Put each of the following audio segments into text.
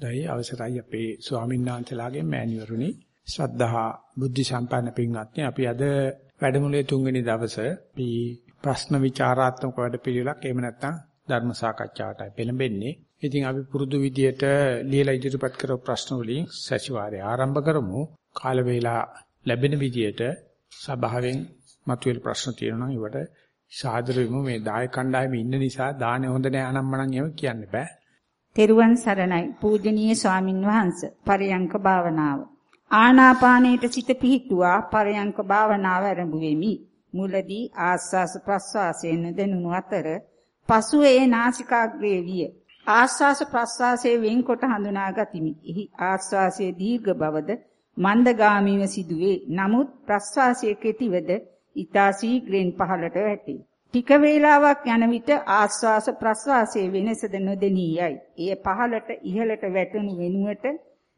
දැයි අවසරයි අපේ ස්වාමීන් වහන්සේලාගේ මෑණිවරුනි ශ්‍රද්ධහා බුද්ධ සම්පන්න පින්වත්නි අපි අද වැඩමුළුවේ තුන්වෙනි දවසේ අපි ප්‍රශ්න විචාරාත්මක වැඩපිළිවෙලක් එහෙම නැත්නම් ධර්ම සාකච්ඡාවටයි පෙළඹෙන්නේ. ඉතින් අපි පුරුදු විදියට ලියලා ඉදිරිපත් කරපු ප්‍රශ්න වලින් සැසිවාරය ආරම්භ කරමු. කාල වේලා ලැබෙන විදියට සභාවෙන් මතුවෙන ප්‍රශ්න තියෙනවා නම් ඒවට සාදර වෙමු මේ දායක කණ්ඩායමේ ඉන්න නිසා දානේ හොඳ නෑ අනම්මනම් එහෙම කියන්න බෑ. තෙරුවන් සරණයි. පූජනීය ස්වාමින් වහන්සේ පරයන්ක භාවනාව. ආනාපානයට සිත පිහිටුවා පරයන්ක භාවනාව ආරම්භ වෙමි. මුලදී ආස්වාස ප්‍රස්වාසයෙන් දැනුණු අතර පසුව ඒ නාසිකාග්‍රේ විය. ආස්වාස ප්‍රස්වාසයේ වෙන්කොට හඳුනා ගතිමි. එහි ආස්වාසයේ දීර්ඝ බවද මන්දගාමීව සිදුවේ. නමුත් ප්‍රස්වාසයේ කෙටිවද ඊතා ශීඝ්‍රයෙන් පහළට වැටේ. ටික වේලාවක් යන විට ආස්වාස ප්‍රස්වාසයේ වෙනසද නොදෙනී යයි. එය පහළට ඉහළට වැටෙනු වෙනුවට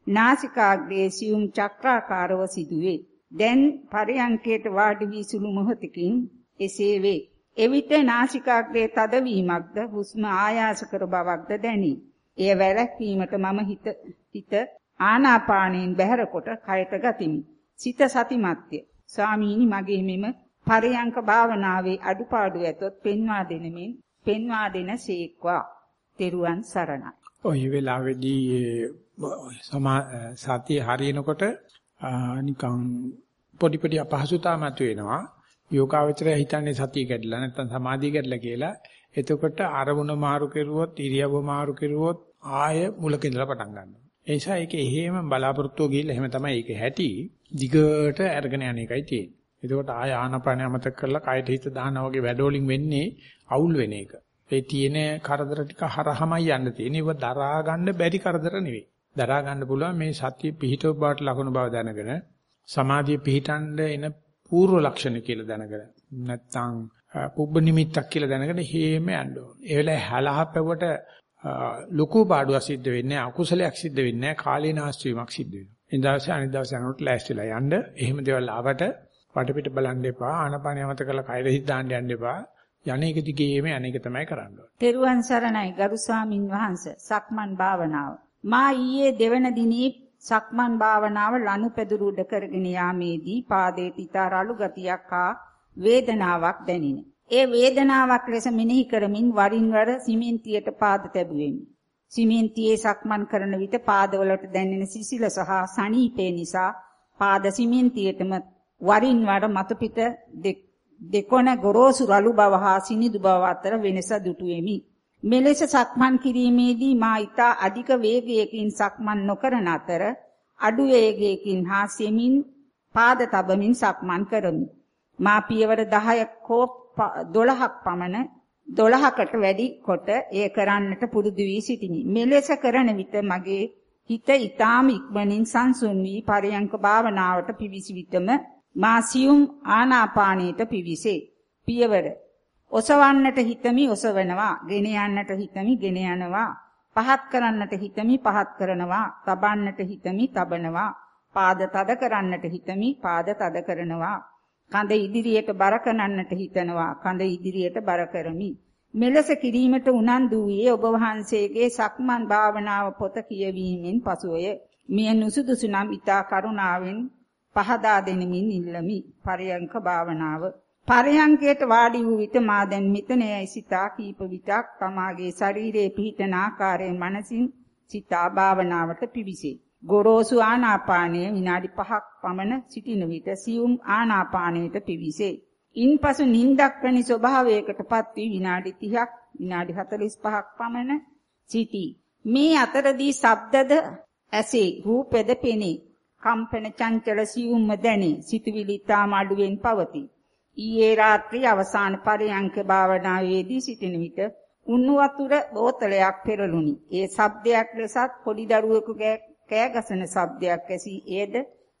නාසිකාග්‍රයේ සියුම් චක්‍රාකාරව සිදුවේ. දැන් පරයන්කයට වාඩි වී සුළු මොහොතකින් එසේ වේ. එවිට නාසිකාග්‍රයේ තදවීමක්ද හුස්ම ආයාස කර බවක්ද දැනේ. එය වැළැක්වීමට මම හිත හිත ආනාපානයෙන් බැහැර කොට කයට ගතිමි. සිත සතිමත්ය. ස්වාමීනි මගේ මෙම පරයන්ක භාවනාවේ අඩුපාඩු ඇතොත් පෙන්වා දෙනමින් පෙන්වා දෙන සීක්වා. තෙරුවන් සරණයි. ඔය වෙලාවේදී සමා සතිය හරියනකොට නිකන් පොඩි පොඩි අපහසුතාව මතුවෙනවා. යෝගාවචරය හිතන්නේ සතිය කැඩලා නැත්නම් සමාධිය කැඩලා කියලා. එතකොට අරමුණ මාරු කෙරුවොත් ඉරියව්ව මාරු කෙරුවොත් ආය මුලක ඉඳලා පටන් ගන්නවා. ඒ නිසා ඒක එහෙම බලාපොරොත්තුව ගිහිල්ලා එහෙම තමයි ඒක හැටි. දිගට අරගෙන යන එකයි තියෙන්නේ. එතකොට ආය ආනපන අමතක කරලා කයට හිත දානවා වගේ වැඩෝලින් වෙන්නේ අවුල් වෙන එක. ඒ තියෙන කරදර ටික හරහමයි යන්න තියෙන්නේ. ඒව දරා ගන්න බැරි කරදර නෙවෙයි. දරා ගන්න පුළුවන් මේ සතිය පිහිටව බවට ලකුණු බව දැනගෙන සමාධිය පිහිටන්න එන පූර්ව ලක්ෂණ කියලා දැනගෙන නැත්තම් පුබ්බ නිමිත්තක් කියලා දැනගෙන හේම යන්න ඕනේ. ඒ වෙලාවේ හැලහප්පවට ලොකු පාඩුවක් සිද්ධ වෙන්නේ අකුසලයක් සිද්ධ වෙන්නේ කාලේ නාස්ති වීමක් සිද්ධ වෙනවා. ඒ දවසේ අනිත් දවසේ යනකොට ලෑස්තිලා යන්න. එහෙම දේවල් ආවට වටපිට බලන්න එපා. ආනපානිය මත කරලා කයර හිත දාන්න යන්න එපා. යන්නේක දිගේම යන්නේක තමයි කරන්න ඕනේ. තෙරුවන් සරණයි ගරු ස්වාමින් වහන්සේ. සක්මන් භාවනාව. මා ඊයේ දෙවන දිනේ සක්මන් භාවනාව ලනුපැදුරු උඩ කරගෙන යාමේදී පාදයේ තිතා රළු ගතියක් හා වේදනාවක් දැනිනේ. ඒ වේදනාවක් ලෙස මෙනෙහි කරමින් වරින් වර සිමෙන්තියට පාද තැබුවෙමි. සිමෙන්තියේ සක්මන් කරන විට පාදවලට දැනෙන සිසිල සහ සනීපේ නිසා පාද සිමෙන්තියටම වරින් වර මතු පිට දෙකොන ගොරෝසු රළු බව හා සිනිදු බව අතර වෙනස දුටුවෙමි. මෙලෙස සක්මන් කිරීමේදී මා ඊතා අධික වේගයකින් සක්මන් නොකරන අතර අඩු වේගයකින් හා සෙමින් පාද තබමින් සක්මන් කරමි. මා පියවර 10ක් හෝ 12ක් පමණ 12කට වැඩි කොට එය කරන්නට පුරුදු වී සිටිමි. මෙලෙස කරන විට මගේ හිත ඊටාම ඉක්මනින් සංසුන් වී පරයන්ක භාවනාවට පිවිසි විටම මා සියුම් ආනාපානයට පිවිසේ. පියවර. ඔසවන්නට හිතමි ඔසවනවා. ගෙන යන්නට හිතමි ගෙන යනවා. පහත් කරන්නට හිතමි පහත් කරනවා. තබන්නට හිතමි තබනවා. පාද තද කරන්නට හිතමි පාද තද කරනවා. කඳ ඉදිරියට බර කරන්නට හිතනවා. කඳ ඉදිරියට බර කරමි. මෙලෙස කිරීමට උනන්දු වූයේ ඔබ වහන්සේගේ සක්මන් භාවනාව පොත කියවීමෙන් පසුය. මිය නුසුදුසු නම් ඊතා කරුණාවෙන් පහදා දෙනමින් ඉල්ලමි. පරයන්ක භාවනාව. පරයන්කයට වාඩි වූ විට මා දැන් මෙතනයි සිතා කීප විටක් තමාගේ ශරීරයේ පිහිටන ආකාරයෙන් මනසින් සිතා භාවනාවට පිවිසේ. ගොරෝසු ආනාපානය විනාඩි 5ක් පමණ සිටින විට සියුම් ආනාපානයට පිවිසේ. ඉන්පසු නිින්දක් වැනි ස්වභාවයකටපත් වී විනාඩි 30ක් විනාඩි 45ක් පමණ සිටී. මේ අතරදී ශබ්දද ඇසේ රූපෙද පෙනේ. කම්පන චංචල සියුම්ම දැනේ. සිතුවිලි තාම අඩුවෙන් පවතී. ඊයේ රාත්‍රී අවසාන පරයන්ක භාවනාවේදී සිටින විට උණු වතුර බෝතලයක් පෙරළුණි. ඒ ශබ්දයක් ලෙසත් පොඩි දරුවෙකු කෑ ගසන ශබ්දයක් ඇසී ඒද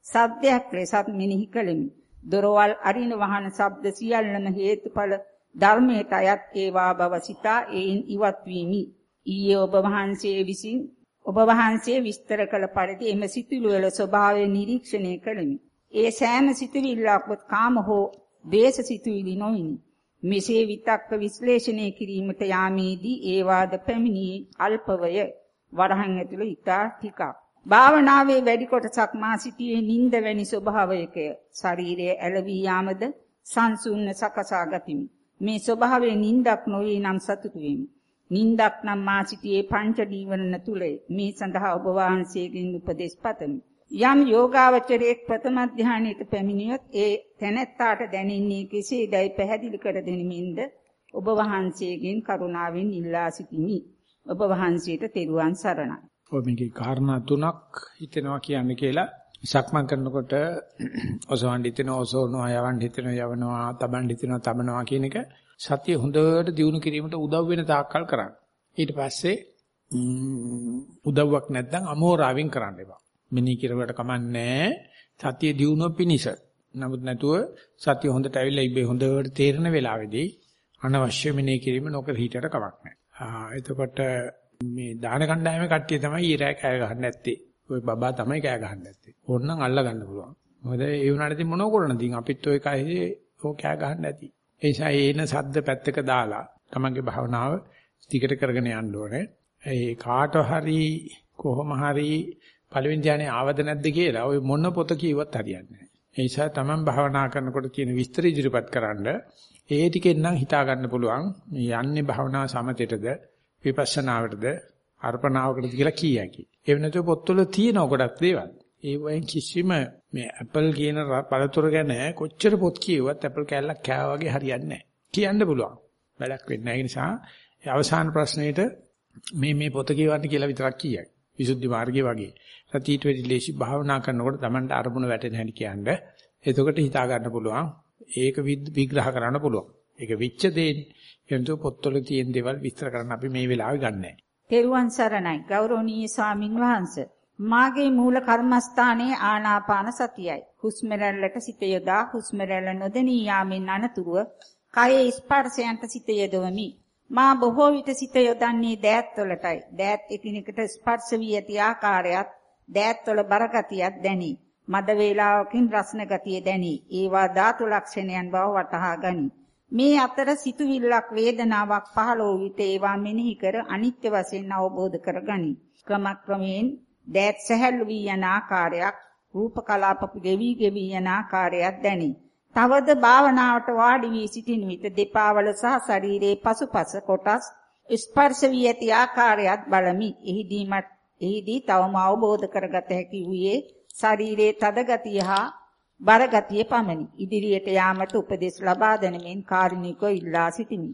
ශබ්දයක් ලෙසත් මෙනෙහි කළෙමි. දොරවල් අරින වහන ශබ්ද සියල්ලම හේතුඵල ධර්මයට අයත් ඒවා බව සිතා ඒයින් ඉවත් වීමි. ඊයේ ඔබ වහන්සේ විසින් ඔබ වහන්සේ විස්තර කළ පරිදි එම සිතුවිලි වල ස්වභාවය නිරීක්ෂණය කළෙමි. ඒ සෑම සිතුවිල්ලක්වත් කාම හෝ දේශ සිතුවිලි නොවිනි. මෙසේ විතක්ක විශ්ලේෂණය කිරීමට යාමේදී ඒවාද පැමිණී අල්පවය වරහන් ඇතුළේ ඊටා ටිකක්. භාවනාවේ වැඩි කොටසක් මා සිටියේ නිින්ද වැනි ස්වභාවයකය. ශරීරයේ ඇලවී යාමද සංසුන්න සකසා ගතිමි. මේ ස්වභාවයේ නිින්දක් නොවේ නම් සතුටු වෙමි. නිින්දක් නම් මා සිටියේ පංච දීවන තුලේ. මේ සඳහා ඔබ වහන්සේගෙන් උපදෙස් පතමි. යම් යෝගාවචරයේ ප්‍රථම ධානයට පැමිණියොත් ඒ තැනැත්තාට දැනෙන්නේ කෙසේදයි පැහැදිලි කර දෙනෙමින්ද ඔබ වහන්සේගෙන් කරුණාවෙන් ඉල්ලා සිටිමි. ඔබ වහන්සේට තෙරුවන් සරණයි. ඔය මේකේ කාරණා තුනක් හිතෙනවා කියන්නේ කියලා සක්මන් කරනකොට ඔසවන්න හිතෙනවා ඔසවනවා යවන්න හිතෙනවා යවනවා තබන්න හිතෙනවා තබනවා කියන එක සතිය හොඳට දියුණු කිරීමට උදව් වෙන තාක්කල් කරන්න. ඊට පස්සේ උදව්වක් නැත්නම් අමෝරාවෙන් කරන්න එපා. මෙනි කිරුවට කමන්නේ සතිය දියුණුව පිනිස. නමුත් නැතුව සතිය හොඳට ඇවිල්ලා ඉබේ හොඳට තේරෙන වෙලාවේදී අනවශ්‍ය මෙනෙහි කිරීම නොකර හිටියට කමක් නැහැ. එතකොට මේ දාන කණ්ඩායමේ කට්ටිය තමයි ඊරෑ කෑ ගහන්න නැත්තේ. ওই බබා තමයි කෑ ගහන්න නැත්තේ. ඕනනම් අල්ල ගන්න පුළුවන්. මොකද ඒ වුණාට ඉතින් මොනව කරන්නද? ඉතින් අපිත් ওই කයේ ඕ කෑ ගහන්න නැති. ඒ නිසා ඒන සද්ද පැත්තක දාලා තමන්ගේ භාවනාව දිගට කරගෙන යන්න ඕනේ. ඒ කාට හරි කොහොම හරි පළවෙනි ධානයේ ආවද නැද්ද කියලා ওই මොන පොත කියවත් හරියන්නේ නැහැ. ඒ නිසා තමන් භාවනා කරනකොට තියෙන විස්තර ඉදිරිපත් කරන්න ඒ ටිකෙන් නම් හිතා ගන්න පුළුවන් මේ යන්නේ භාවනා සමතේටද විපස්සනාවටද අර්පණාවකටද කියලා කියයි. ඒ වෙනතෝ පොත්වල තියෙන ගොඩක් දේවල්. ඒ වයින් කිසිම මේ Apple කියන පළතුර ගැන කොච්චර පොත් කියුවත් Apple කැල්ලක් කෑවා වගේ හරියන්නේ නැහැ. කියන්න පුළුවන්. වැඩක් වෙන්නේ නැහැ. ඒ නිසා අවසාන ප්‍රශ්නෙට මේ මේ පොත කියවන්න කියලා විතරක් කියයි. විසුද්ධි මාර්ගයේ වගේ. සතියට වෙදි ලේසි භාවනා කරනකොට Tamanට අරමුණ වැටෙන හැටි කියන්නේ. එතකොට හිතා ගන්න පුළුවන්. ඒක විග්‍රහ කරන්න පුළුවන්. ඒක විච්ච දෙන්නේ. එනතු පොත්වල තියෙන දේවල් විස්තර කරන්න අපි මේ වෙලාවේ ගන්නෑ. තෙරුවන් සරණයි ගෞරවනීය ස්වාමින් වහන්සේ. මාගේ මූල කර්මස්ථානයේ ආනාපාන සතියයි. හුස්ම රැල්ලට සිත යොදා හුස්ම රැල්ල නොදෙනී යාමෙන් අනතුරුව කයේ ස්පර්ශයන්ට සිත යොදවමි. මා බොහෝ විට සිත යොදන්නේ දෑත්වලටයි. දෑත් එකිනෙකට ස්පර්ශ වී ඇති ආකාරයත් දෑත්වල බරගතියක් දැනේ. මද වේලාවකින් රස්න ගතිය දැනේ. ඒවා ධාතු ලක්ෂණයන් බව වටහා ගනී. මේ අතර සිතුවිල්ලක් වේදනාවක් පහළ වූ විට ඒවා මෙනෙහි කර අනිත්‍ය වශයෙන් අවබෝධ කරගනි. ක්‍රමක්‍රමයෙන් දෑත් සැහැල්ලු වී යන ආකාරයක් රූප කලාප ගෙවි ගෙවි යන ආකාරයක් දැනේ. තවද භාවනාවට වාඩි වී සිටින විට දෙපා වල සහ ශරීරයේ පසුපස කොටස් ස්පර්ශ වී ඇති ආකාරයත් බලමි. එහිදීමත් එහිදී තවම අවබෝධ කරගත හැකි වූයේ ශරීරයේ තද ගතිය හා බර ගතිය පමණි. ඉදිරියට යාමට උපදෙස් ලබා දෙනමින් කාරුණිකව ඉල්ලා සිටිමි.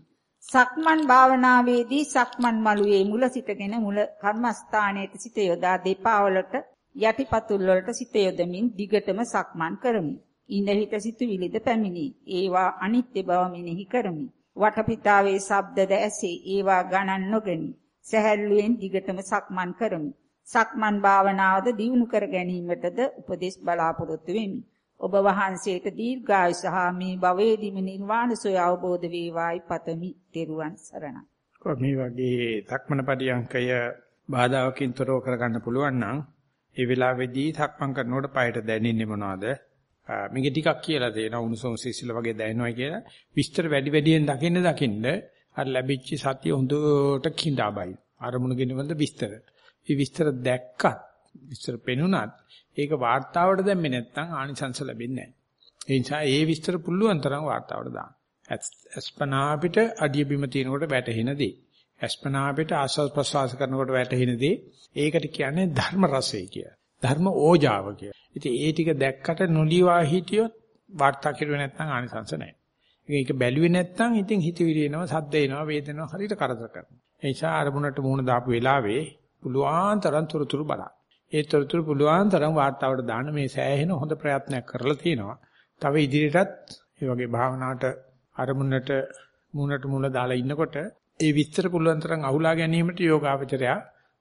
සක්මන් භාවනාවේදී සක්මන් මළුවේ මුල සිටගෙන මුල කර්මස්ථානයේ සිට යොදා දෙපා වලට යටිපතුල් වලට සිට යොදමින් දිගටම සක්මන් කරමි. ඉඳ හිට සිටුවිලිද පැමිණි. ඒවා අනිත්‍ය බව මෙනෙහි කරමි. වටපිටාවේ ශබ්දද ඇසේ. ඒවා ගණන් නොගනි. සැහැල්ලුවෙන් දිගටම සක්මන් කරමි. සක්මන් භාවනාවද දියුණු කර ගැනීමටද උපදෙස් බලාපොරොත්තු වෙමි. ඔබ වහන්සේට දීර්ඝායුෂ හා මේ භවයේදීම නිර්වාණ සෝය අවබෝධ වේවායි පතමි. ත්වන් සරණයි. මේ වගේ සක්මන පරියංකය බාධාවකින් තොරව කරගන්න පුළුවන් නම් ඒ වෙලාවේදී සක්මන් කරනකොට পায়ට දැනෙන්නේ මොනවද? මේක ටිකක් කියලා දෙනවා උණුසුම් සිසිල වගේ දැනෙනවා කියලා විස්තර වැඩි වැඩියෙන් දකින්න දකින්න අර ලැබිච්ච සතිය හොඳට කිඳාබයි. අරමුණු ගෙනවල විස්තර. මේ විස්තර දැක්කත් විස්තර පෙනුනත් ඒක වාර්තාවට දැම්මේ නැත්නම් ආනිසංස ලැබෙන්නේ නැහැ. ඒ නිසා ඒ විස්තර පුළුවන් තරම් වාර්තාවට දාන්න. අස්පනා අපිට අඩිය බිම තියෙනකොට වැටෙන දේ. අස්පනා අපිට ආස්වාද ප්‍රසවාස කරනකොට වැටෙන දේ. ඒකට කියන්නේ ධර්ම රසය කියලා. ධර්ම ඕජාව කියලා. ඉතින් ඒ ටික දැක්කට නොලිවා හිටියොත් වාර්තා කෙරුවේ නැත්නම් ආනිසංස නැහැ. ඒක බැලුවේ නැත්නම් ඉතින් හිතවිලි එනවා, සද්ද එනවා, වේදෙනවා හරියට කරදර කරනවා. ඒ නිසා අරමුණට මුහුණ දාපු වෙලාවේ පුළුවන් තරම් තුරුතුරු බලන්න. ඒ තොරතුරු පුළුවන් තරම් වාර්තාවට දාන්න මේ සෑහෙන හොඳ ප්‍රයත්නයක් කරලා තියෙනවා. තව ඉදිරියටත් මේ වගේ භාවනාවට අරමුණට මුණට මුණ දාලා ඉන්නකොට ඒ විස්තර පුළුවන් තරම් අහුලා ගැනීමට යෝගාවචරයා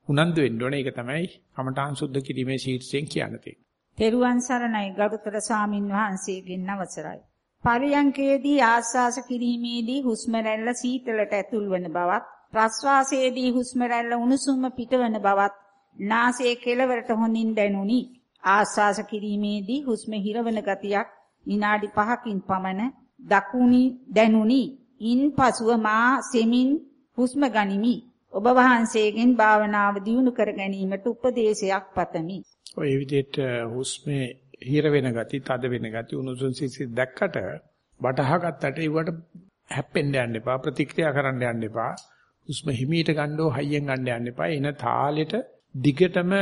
උනන්දු වෙන්න ඕනේ. ඒක තමයි කමඨාන් සුද්ධ කිරීමේ ශීර්ෂයෙන් කියන්නේ. තෙරුවන් සරණයි ගරුතර සාමින් වහන්සේගෙන් අවසරයි. පරියංකයේදී ආස්වාස කිරීමේදී හුස්ම රැල්ල සීතලට ඇතුල් වන බවත් ප්‍රස්වාසයේදී හුස්ම රැල්ල උණුසුම පිටවන බවත් නාසයේ කෙළවරට හොඳින් දැනුනි. ආස්වාස කිරීමේදී හුස්ම හිරවන ගතියක් විනාඩි 5කින් පමණ දකුණි දැනුනි. ඉන්පසුව මා සෙමින් හුස්ම ගනිමි. ඔබ වහන්සේගෙන් භාවනාව දියුණු කර ගැනීමට උපදේශයක් පතමි. ඔය විදිහට හුස්මේ හිර වෙන ගති, තද වෙන ගති, උණුසුම් සිසිල් දැක්කට වටහා ගත්තට ඒවට හැප්පෙන්න යන්න එපා, ප්‍රතික්‍රියා කරන්න යන්න එපා. හුස්ම හිමීට ගන්නෝ හයියෙන් ගන්න යන්න එපා. එන තාලෙට දිගටම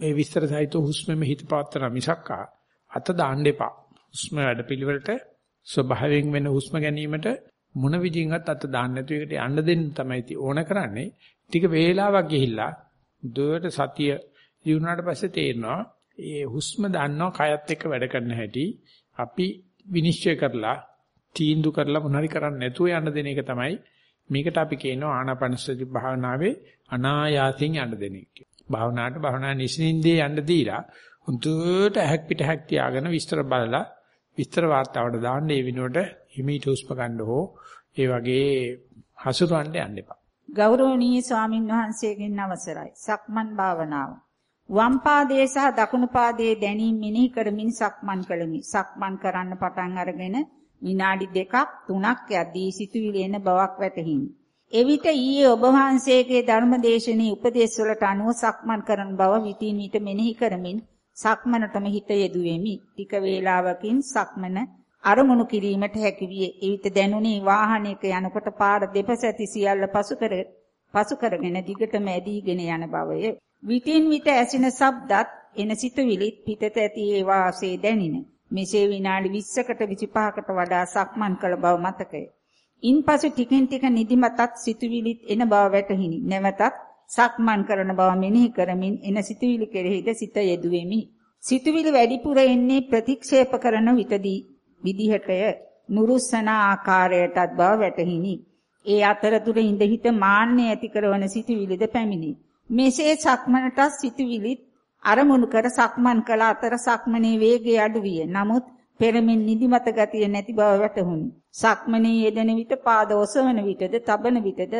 මේ විස්තර සහිත හුස්මෙම හිත පවත්තන මිසක්කා අත දාන්න එපා. හුස්ම වැඩපිළිවෙලට ස්වභාවයෙන් වෙන හුස්ම ගැනීමට මොන විදිහින්වත් අත දාන්න නැතුව ඒකට යන්න දෙන්න තමයි ඕන කරන්නේ. ටික වේලාවක් ගිහිල්ලා දුවට සතිය ජීුණාට පස්සේ තේරෙනවා ඒ හුස්ම දන්නවා කයත් එක්ක වැඩ කරන හැටි අපි විනිශ්චය කරලා තීන්දුව කරලා මොනවාරි කරන්න නැතුව යන්න දෙන එක තමයි මේකට අපි කියනවා ආනාපානසති භාවනාවේ අනායාසයෙන් යන්න දෙන එක. භාවනාවට භාවනා නිසින්දේ යන්න දීලා හුදුට ඇහක් පිට හැක් තියාගෙන විස්තර බලලා විස්තර වාර්තාවට දාන්න ඒ විනෝඩ හිමීට හුස්ම ගන්න හෝ ඒ වගේ හසුරවන්න යන්න එපා. ගෞරවනීය ස්වාමින් වහන්සේගෙන් අවසරයි. සක්මන් භාවනාව. වම් පාදයේ සහ දකුණු පාදයේ දැනීම මෙනෙහි කරමින් සක්මන් කළෙමි. සක්මන් කරන්න පටන් අරගෙන විනාඩි දෙකක් තුනක් යද්දී සිතුවිලි එන බවක් වැටහිණි. එවිට ඊයේ ඔබ වහන්සේගේ ධර්මදේශනී උපදේශ වලට අනුව සක්මන් කරන බව විтин විට මෙනෙහි කරමින් සක්මනටම හිත යෙදුවෙමි. ටික වේලාවකින් සක්මන අරමුණු කිරීමට හැකි විය. එවිට දැනුනි වාහනයක යනකොට පාර දෙපසැති සියල්ල පසු කර පසු කරගෙන දිගටම ඇදීගෙන යන බවය. විтин විට ඇසින ශබ්දත් එන සිතුවිලිත් පිටත ඇති ඒ වාසේ දැනින. මෙසේ විනාඩි 20කට 25කට වඩා සක්මන් කළ බව මතකය. ඉන්පසු ටිකින් ටික නිදිමතත් සිතුවිලිත් එන බව වැටහිනි. නැවතත් සක්මන් කරන බව මෙනෙහි කරමින් එන සිතුවිලි කෙරෙහිද සිත යෙදුවෙමි. සිතුවිලි වැඩිපුර එන්නේ ප්‍රතික්ෂේප කරන විටදී විදිහටය නුරුස්සන ආකාරයටත් බව වැටහිනි. ඒ අතරතුර ඉඳ හිට මාන්නය ඇති කරන සිතුවිලිද පැමිණි. මෙසේ සක්මනට සිතුවිලිත් අරමුණු කර සක්මන් කළ අතර සක්මනේ වේගය අඩු විය. නමුත් පෙරමින් නිදිමත ගතිය නැති බව වැටහුණි. සක්මනේ යෙදෙන විට පාද ඔසවන විටද තබන විටද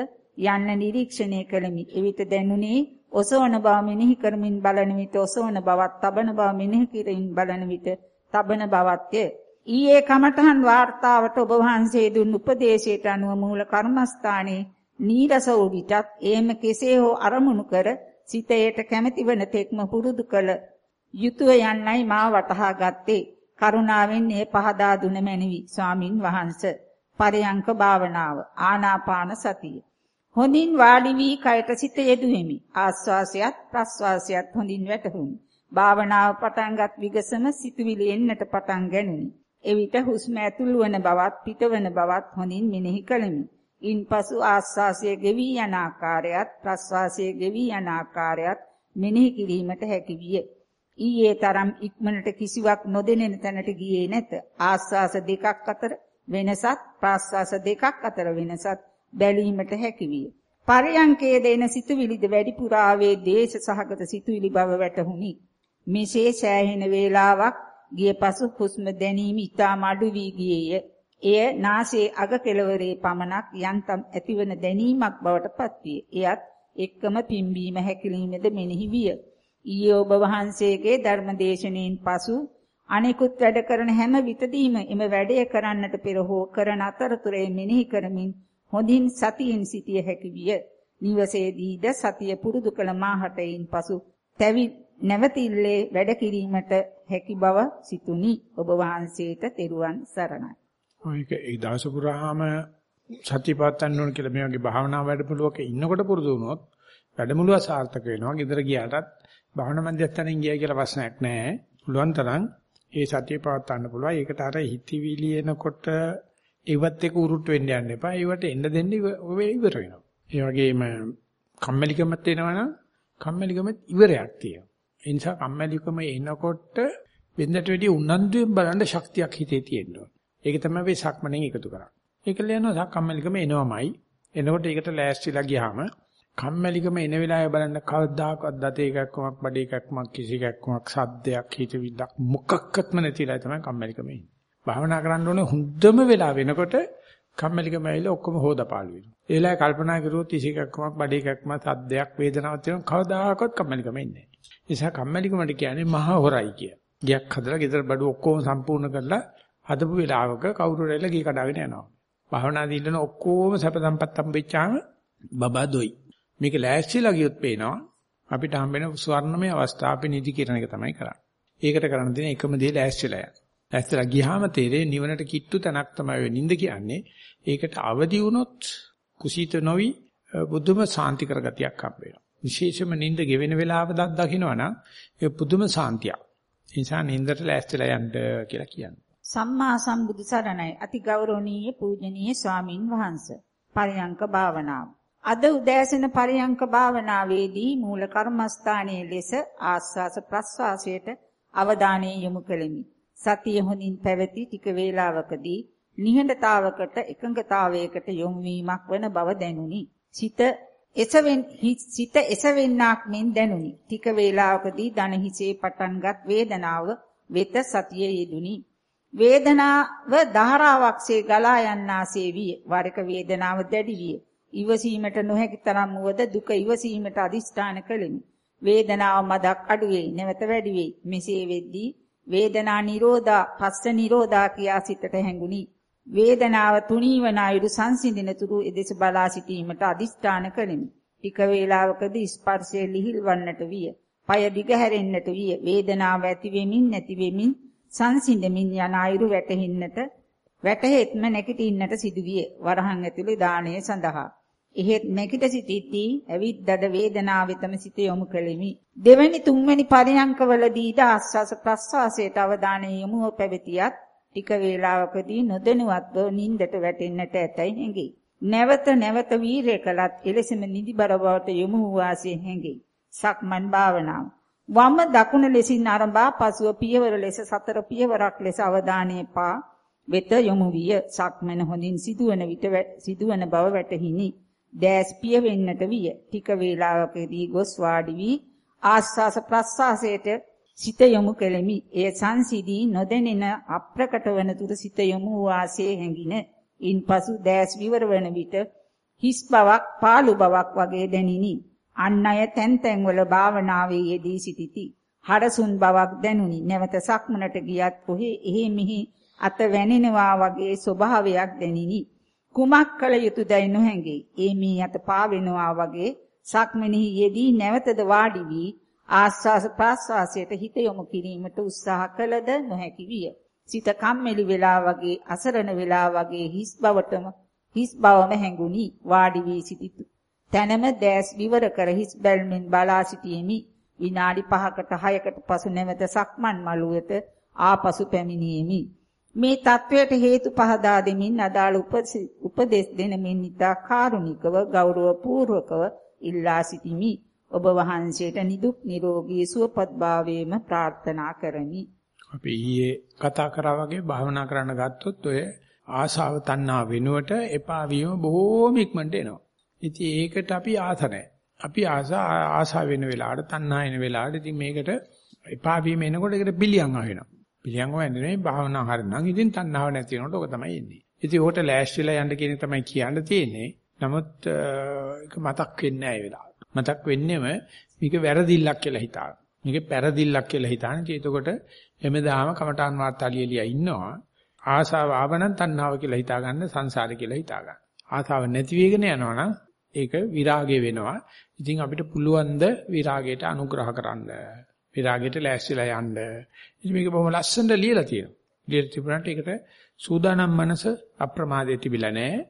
යන්න නිරීක්ෂණය කළෙමි. එවිට දැනුනේ ඔසවන බව මෙනෙහි කරමින් බලන විට ඔසවන බවත් තබන බව මෙනෙහි කිරීම බලන විට තබන බවත්ය. ඊයේ කමඨහන් වාර්තාවට ඔබ වහන්සේ දුන් උපදේශයට අනුව මූල කර්මස්ථානයේ නීරස වූ විටත් එයම කෙසේ හෝ අරමුණු කර සිතයට කැමැති වන තෙක්ම පුරුදු කළ යුතුය යන්නයි මා වටහා ගත්තේ කරුණාවෙන් මේ පහදා දුන මැනවි ස්වාමින් වහන්සේ. පරයන්ක භාවනාව ආනාපාන සතිය. හොඳින් වාඩි වී කයට සිත යෙදුවෙමි ආස්වාසයත් ප්‍රස්වාසයත් හොඳින් වැටහුණි. භාවනාව පටන්ගත් විගසම සිතුවිලි එන්නට පටන් ගැනුනි. එවිට හුස්ම ඇතුල් වන බවත් පිටවන බවත් හොඳින් මෙනෙහි කළෙමි. ඉන්පසු ආස්වාසය ගෙවි යන ආකාරයත් ප්‍රස්වාසය ගෙවි යන ආකාරයත් මෙනෙහි කිරීමට හැකි විය. ඊයේ තරම් ඉක්මනට කිසිවක් නොදෙනෙන තැනට ගියේ නැත. ආස්වාස දෙකක් අතර වෙනසත් ප්‍රස්වාස දෙකක් අතර වෙනසත් බැලීමට හැකි විය. පරයන්කයේ දෙන සිතුවිලිද වැඩිපුර ආවේ දේශ සහගත සිතුවිලි බව වැටහුණි. මෙසේ සෑහෙන වේලාවක් ගිය පසු හුස්ම දැනීම ඉතාම අඩු වී ගියේය. එය නාසයේ අග කෙළවරේ පමණක් යන්තම් ඇතිවන දැනීමක් බවට පත්විය. එයත් එක්කම පිම්බීම හැකිලීමද මෙනෙහි විය. ඊයේ ඔබ වහන්සේගේ ධර්මදේශනෙන් පසු අනෙකුත් වැඩ කරන හැම විටදීම එම වැඩය කරන්නට පෙර හෝ කරන අතරතුරේ මෙනෙහි කරමින් හොඳින් සතියෙන් සිටිය හැකි විය. නිවසේදීද සතිය පුරුදු කළ මාහටයින් පසු තැවි නැවතිල්ලේ වැඩ කිරීමට හැකි බව සිතුනි ඔබ වහන්සේට තෙරුවන් සරණයි. ඔයක ඒ දවස පුරාම සත්‍ය පාත්තන්න ඕන කියලා මේ වගේ භාවනා වැඩමුළුවක ඉන්නකොට පුරුදු වුණොත් වැඩමුළුව සාර්ථක වෙනවා. ගෙදර ගියාටත් භාවනා මධ්‍යස්ථානෙන් ගියා කියලා ප්‍රශ්නයක් නැහැ. පුළුවන් තරම් ඒ සත්‍ය පාත්තන්න පුළුවන්. ඒකට අර හිතවිලි එනකොට ඒවත් එක උරුට්ට වෙන්න යන්න එපා. ඒවට එන්න දෙන්න ඉවර වෙනවා. ඒ වගේම කම්මැලිකමත් එනවනම් කම්මැලිකමත් ඉවරයක් තියෙනවා. ඒ නිසා කම්මැලිකම එනකොට වෙනදට වැඩිය උනන්දුවෙන් බලන්න ශක්තියක් හිතේ තියෙන්න ඕන. ඒක තමයි අපි සක්මණෙන් එකතු කරන්නේ. ඒකල යනවා කම්මැලිකම එනවමයි. එනකොට ඒකට ලෑස්තිලා ගියාම කම්මැලිකම එන වෙලාවේ බලන්න කවදාකවත් දතේ එකක්මක් බඩේ එකක්මක් කිසි එකක්මක් සද්දයක් හිතවිල්ලක් මොකක්වත්ම නැතිලා තමයි කම්මැලිකම එන්නේ. භාවනා කරන්න ඕනේ හුද්දම වෙලා වෙනකොට කම්මැලිකම ඇවිල්ලා ඔක්කොම හොදපාලු වෙනවා. ඒ වෙලාවේ කල්පනා කරුවොත් කිසි එකක්මක් බඩේ එකක්මක් සද්දයක් වේදනාවක් තියෙනවා කවදාකවත් කම්මැලිකම එන්නේ නැහැ. නිසා කම්මැලිකමට කියන්නේ මහා හොරයි කිය. ගියක් හදලා ගෙදර බඩු ඔක්කොම සම්පූර්ණ කරලා හදපු වෙලාවක කවුරු රැල්ල ගිය කඩාගෙන යනවා. භාවනා දීලන ඔක්කොම සැප සම්පත් හම්බෙච්චාම බබා දොයි. මේක ලෑස්තිලා ගියොත් පේනවා අපිට හම්බෙන ස්වර්ණමය අවස්ථාව අපි නිදි කිරණ එක තමයි කරන්නේ. ඒකට කරන්න තියෙන එකම දේ ලෑස්තිලා යන්න. ලෑස්තිලා ගියාම තේරෙන්නේ නිවනට කිට්ටු තැනක් තමයි ඔය නිින්ද කියන්නේ. ඒකට අවදි වුණොත් කුසීත නොවි බුදුම සාන්ති කරගතියක් හම්බ වෙනවා. විශේෂම නිින්ද ගෙවෙන වෙලාව දකින්නවනම් ඒ පුදුම සාන්තියක්. ඒ නිසා නිින්දට ලෑස්තිලා යන්න කියලා කියන්නේ. සම්මා සම්බුදු සරණයි අති ගෞරවනීය පූජනීය ස්වාමින් වහන්සේ. පරියංක භාවනාව. අද උදෑසන පරියංක භාවනාවේදී මූල කර්මස්ථානයේ ලෙස ආස්වාස ප්‍රස්වාසයට අවධානය යොමු කෙලිමි. සතිය හොඳින් පැවති ටික වේලාවකදී නිහඬතාවකට එකඟතාවයකට යොමු වීමක් වන බව දැනුනි. සිත එසවෙන් සිත එසවෙන්නක් මෙන් දැනුනි. ටික වේලාවකදී දන හිසේ පටන්ගත් වේදනාව වෙත සතිය යෙදුනි. වේදනාව ධාරාවක්සේ ගලා යන්නාසේ විය. වරක වේදනාව දැඩි විය. ඉවසීමට නොහැකි තරම් වුවද දුක ඉවසීමට අදිෂ්ඨාන කළෙමි. වේදනාව මදක් අඩු වෙයි, නැවත වැඩි වෙයි. මෙසේ වෙද්දී වේදනා නිරෝධා, පස්ස නිරෝධා කියා සිතට හැඟුණි. වේදනාව තුනී වන අයුරු සංසිඳින තුරු එදෙස බලා සිටීමට අදිස්ථාන කළෙමි. ටික වේලාවකදී ස්පර්ශයේ ලිහිල් වන්නට විය. পায় දිගහැරෙන්නට විය. වේදනාව ඇති වෙමින් නැති වෙමින් සංසිඳමින් යන අයුරු වැටෙන්නට වැටහෙත්ම නැගිටින්නට සිදුවිය. වරහන් ඇතුලේ දාණය සඳහා. එහෙත් නැගිට සිටිද්දී ඇවිද්දඩ වේදනාව වෙතම සිත යොමු කෙලිමි. දෙවැනි තුන්වැනි පරියංකවලදීද ආස්වාස ප්‍රස්වාසයට අවධානය යොමුව පැවතියත් ටික වේලාවකදී නොදැනුවත්ව නිින්දට වැටෙන්නට ඇතැයි හැඟේ. නැවත නැවත වීරය කළත් එලෙසම නිදිබර බවට යොමු වූ වාසිය හැඟේ. සක්මන් භාවනාව. වම දකුණ ලෙසින් ආරම්භා පසුව පියවර ලෙස සතර පියවරක් ලෙස අවධානය පා වෙත යොමු විය. සක්මන හොඳින් සිදුවන විට සිදුවන බව වැටහිනි. දැස් පිය වෙන්නට විය. ටික වේලාවකදී ගොස් වාඩි වී ආස්වාස ප්‍රස්වාසයට සිත යොමු කෙලෙමි. එය සංසිදී නොදැනෙන අප්‍රකට වන තුර සිත යොමු වාසේ හැඟින. ඉන්පසු දැස් විවර වන විට හිස් බවක් පාළු බවක් වගේ දැනිනි. අන් අය තැන් තැන්වල භාවනාවේ යෙදී සිටිති. හරසුන් බවක් දැනුනි. නැවත සක්මනට ගියත් කොහේ එහෙ මෙහි අත වැනෙනවා වගේ ස්වභාවයක් දැනිනි. කුමක් කළ යුතුදයි නොහැඟේ. ඒ මී අත පාවෙනවා වගේ සක්මනෙහි යෙදී නැවතද වාඩි වී ආස්වාස ප්‍රාස්වාසයට හිත යොමු කිරීමට උත්සාහ කළද නොහැකි විය. සිත කම්මැලි වෙලා වගේ අසරණ වෙලා වගේ හිස් බවටම හිස් බවම හැඟුනි. වාඩි වී සිටිතු. තනම දැස් විවර කර හිස් බැල්මෙන් බලා සිටියෙමි. විනාඩි 5කට 6කට පසු නැවත සක්මන් මළුවට ආපසු පැමිණියෙමි. මේ தത്വයට හේතු පහදා දෙමින් අදාළ උපදෙස් දෙනමින් ඉතා කාරුණිකව ගෞරවපූර්වකව ඉල්ලා සිටිමි. ඔබ වහන්සේට නිදුක් නිරෝගී සුවපත් භාවයේම ප්‍රාර්ථනා කරමි. අපි ඊයේ කතා කරා වගේ භාවනා කරන්න ගත්තොත් ඔය ආශාව තණ්හා වෙනුවට එපා වීම බොහෝම ඉක්මනට එනවා. ඉතින් ඒකට අපි ආස නැහැ. අපි ආස ආස වෙන වෙලාවට තණ්හා එන වෙලාවට ඉතින් මේකට එපා වීම එනකොට ඒකට පිළියම් ආවෙනවා. පිළියම් වෙන්නේ භාවනා හරිනම් ඉතින් තණ්හාව නැති වෙනකොට ඔක තමයි එන්නේ. ඉතින් ඕකට ලෑස්තිලා යන්න කියන තමයි කියන්න තියෙන්නේ. නමුත් ඒක මතක් වෙන්නේ නැහැ ඒ වෙලාවට. මතක් වෙන්නෙම මේක වැරදිල්ලක් කියලා හිතාන. මේක පෙරදිල්ලක් කියලා හිතාන. එතකොට එමෙදාම කමඨාන් වාර්තා ලියලියා ඉන්නවා. ආසාව ආවනම් තණ්හාව කියලා හිතා ගන්න සංසාරය කියලා හිතා ගන්න. ආසාව නැති වෙගෙන යනවා නම් ඒක විරාගය වෙනවා. ඉතින් අපිට පුළුවන් ද විරාගයට අනුග්‍රහ කරන්න. විරාගයට ලෑස්තිලා යන්න. ඉතින් මේක බොහොම ලස්සනට ලියලා තියෙනවා. ලියලා තිබුණාට ඒකට සූදානම් මනස අප්‍රමාදයේ තිබිලා නැහැ.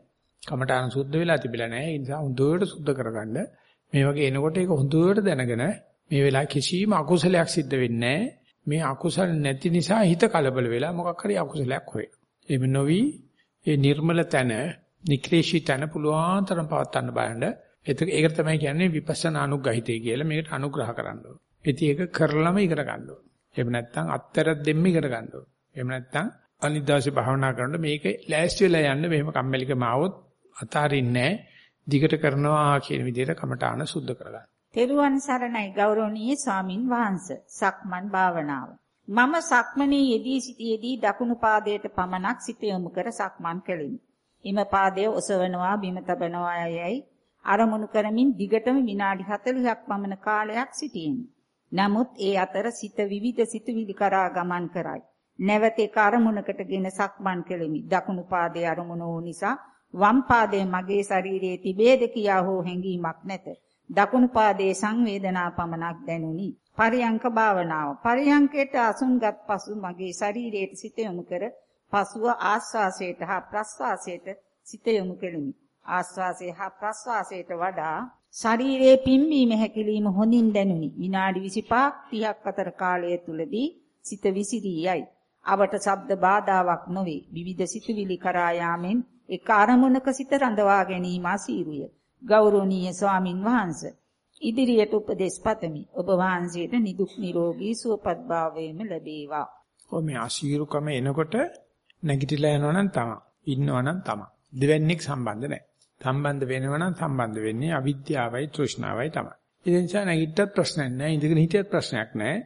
කමඨාන සුද්ධ වෙලා තිබිලා නැහැ. ඒ නිසා හොඳට සුද්ධ කරගන්න. මේ වගේ එනකොට ඒක හොඳට දැනගෙන මේ වෙලාවේ කිසිම අකුසලයක් සිද්ධ වෙන්නේ මේ අකුසල නැති නිසා හිත කලබල වෙලා මොකක් හරි අකුසලයක් හොය. එහෙම නොවි ඒ නිර්මල තන, නික්‍රේෂී තන පුළුවන් තරම් පවත්වන්න බලන්න. ඒක තමයි කියන්නේ විපස්සනා අනුග්‍රහිතය කියලා මේකට අනුග්‍රහ කරන්න ඕන. ඉතින් ඒක කරලම ඉගෙන ගන්න ඕන. එහෙම නැත්නම් අත්තර දෙන්න ඉගෙන ගන්න ඕන. එහෙම නැත්නම් අනිත් දවසේ භාවනා කරනකොට මේක ලෑස්ති වෙලා යන්න මෙහෙම කම්මැලිකම ආවොත් අතාරින්නේ නැහැ. දිගට කරනවා කියන විදිහට කමඨාන සුද්ධ කරගන්න. තෙරුවන් සරණයි ගෞරවනීය ස්වාමින් වහන්සේ. සක්මන් භාවනාව. මම සක්මනේ යෙදී සිටියේදී දකුණු පාදයට පමණක් සිත යොමු කර සක්මන් කළෙමි. එම පාදය ඔසවනවා බිම තබනවා යයි අරමුණු කරමින් දිගටම විනාඩි 40ක් පමණ කාලයක් සිටියෙමි. නමුත් ඒ අතර සිත විවිධ සිතුවිලි කරා ගමන් කරයි. නැවත ඒ අරමුණකටගෙන සක්මන් කෙලිමි. දකුණු පාදයේ අරමුණ වූ නිසා වම් පාදයේ මගේ ශරීරයේ තිබේද කියා හෝ හැඟීමක් නැත. දකුණු පාදයේ සංවේදනා පමණක් දැනුනි. පරියංක භාවනාව. පරියංකයට අසුන්ගත් පසු මගේ ශරීරයට සිත යොමු කර පසුව ආස්වාසයට හා ප්‍රස්වාසයට සිත යොමු කෙලිමි. ආස්වාසය හා ප්‍රස්වාසයට වඩා ශරීරයේ පිම්බීම හැකිලිම හොඳින් දැනුනි. විනාඩි 25ක් 30ක් අතර කාලය තුලදී සිත විසිරී යයි. අවට ශබ්ද බාධාවක් නොවේ. විවිධ සිතුවිලි කරා යාමෙන් එක අරමුණක සිත රඳවා ගැනීම අසීරුය. ගෞරවනීය ස්වාමින් වහන්සේ ඉදිරියට උපදෙස් පතමි. ඔබ වහන්සේට නිදුක් නිරෝගී සුවපත් භාවයම ලැබේවා. ඔය මේ අසීරුකම එනකොට නැගිටලා යනවනම් තමයි. ඉන්නවනම් තමයි. දෙවන්නේක් සම්බන්ධ නැහැ. සම්බන්ධ වෙනවනම් සම්බන්ධ වෙන්නේ අවිද්‍යාවයි තෘෂ්ණාවයි තමයි. ඒ නිසා නැගිට්ටත් ප්‍රශ්නයක් නැහැ. ඉඳගෙන හිටියත් ප්‍රශ්නයක් නැහැ.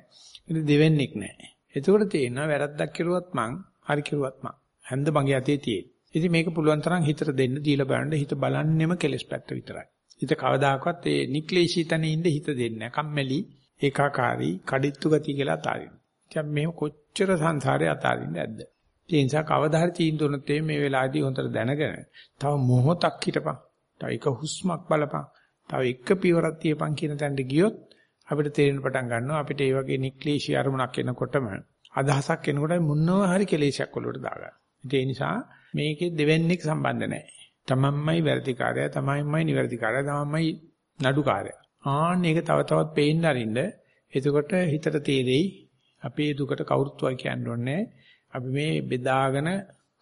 ඒක දෙවන්නේක් නැහැ. එතකොට තේරෙනවා වැරද්දක් කෙරුවත් මං හරි කෙරුවත් මං. හැන්ද මගේ අතේ තියෙන. ඉතින් මේක පුළුවන් තරම් හිතට දෙන්න දීලා බලන්න හිත බලන්නෙම කෙලස් පැත්ත විතරයි. හිත කවදාකවත් ඒ නික්ලේශී තැනේ ඉඳ හිත දෙන්නේ නැහැ. කම්මැලි, ඒකාකාරී, කඩਿੱත්තු ගතිය කියලා අතාරින්න. ඉතින් මේ කොච්චර සංසාරේ අතාරින්න ඇද්ද? ඒ නිසා කවදා හරි තීන්දුවනොත් මේ වෙලාවේදී හොඳට දැනගෙන තව මොහොතක් හිටපන්. තව එක හුස්මක් බලපන්. තව එක පියවරක් තියපන් කියන තැනට ගියොත් අපිට තේරෙන පටන් ගන්නවා අපිට මේ වගේ නික්ලේශී අරමුණක් එනකොටම අදහසක් එනකොට මොනවා හරි කෙලේශයක් වලට දාගන්න. ඒ නිසා මේකේ දෙවන්නේක් සම්බන්ධ නැහැ. තමන්මයි වැරදිකාරය, තමන්මයි නිවැරදිකාරය, තමන්මයි නඩුකාරය. ආන්න ඒක තව තවත් පේන්න අරින්න. එතකොට හිතට තේරෙයි අපේ දුකට කවුරුත් වයි කියන්නේ අපි මේ බෙදාගෙන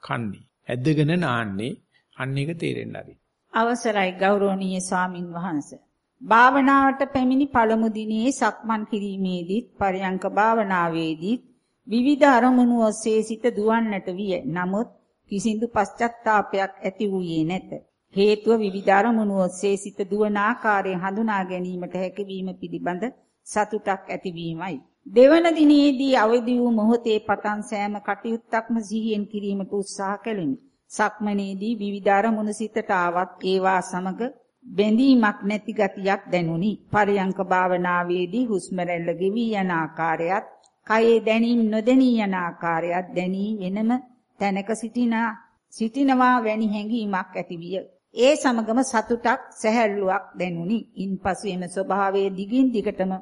කන්නේ. ඇදගෙන නාන්නේ. අන්න ඒක තේරෙන්න ඇති. අවසරයි ගෞරවනීය ස්වාමින් වහන්සේ. භාවනාවට පැමිණි පළමු දිනේ සක්මන් කිරීමේදීත් පරයන්ක භාවනාවේදීත් විවිධ අරමුණු ඔස්සේ සිත දුවන්නට විය. නමුත් කිසිදු පශ්චත්තාපයක් ඇති වූයේ නැත. හේතුව විවිධ අරමුණු ඔස්සේ සිත දුවන ආකාරය හඳුනා ගැනීමට හැකියවීම පිළිබඳ සතුටක් ඇතිවීමයි. දෙවන දිනේදී අවදි වූ මොහොතේ පටන් සෑම කටයුත්තක්ම සිහියෙන් කිරීමට උත්සාහ කළෙමි. සක්මනේදී විවිධ අරමුණු සිතට ආවත් ඒවා සමග බැඳීමක් නැති ගතියක් දැනුනි. පරියංක භාවනාවේදී හුස්ම රැල්ල ගෙවි යන ආකාරයත්, කයේ දැනීම් නොදැනී යන ආකාරයත් දැනී වෙනම තැනක සිටිනා සිටිනවා වැනි හැඟීමක් ඇතිවිය. ඒ සමගම සතුටක් සැහැල්ලුවක් දැනුනි. ඉන්පසු එම ස්වභාවයේ දිගින් දිගටම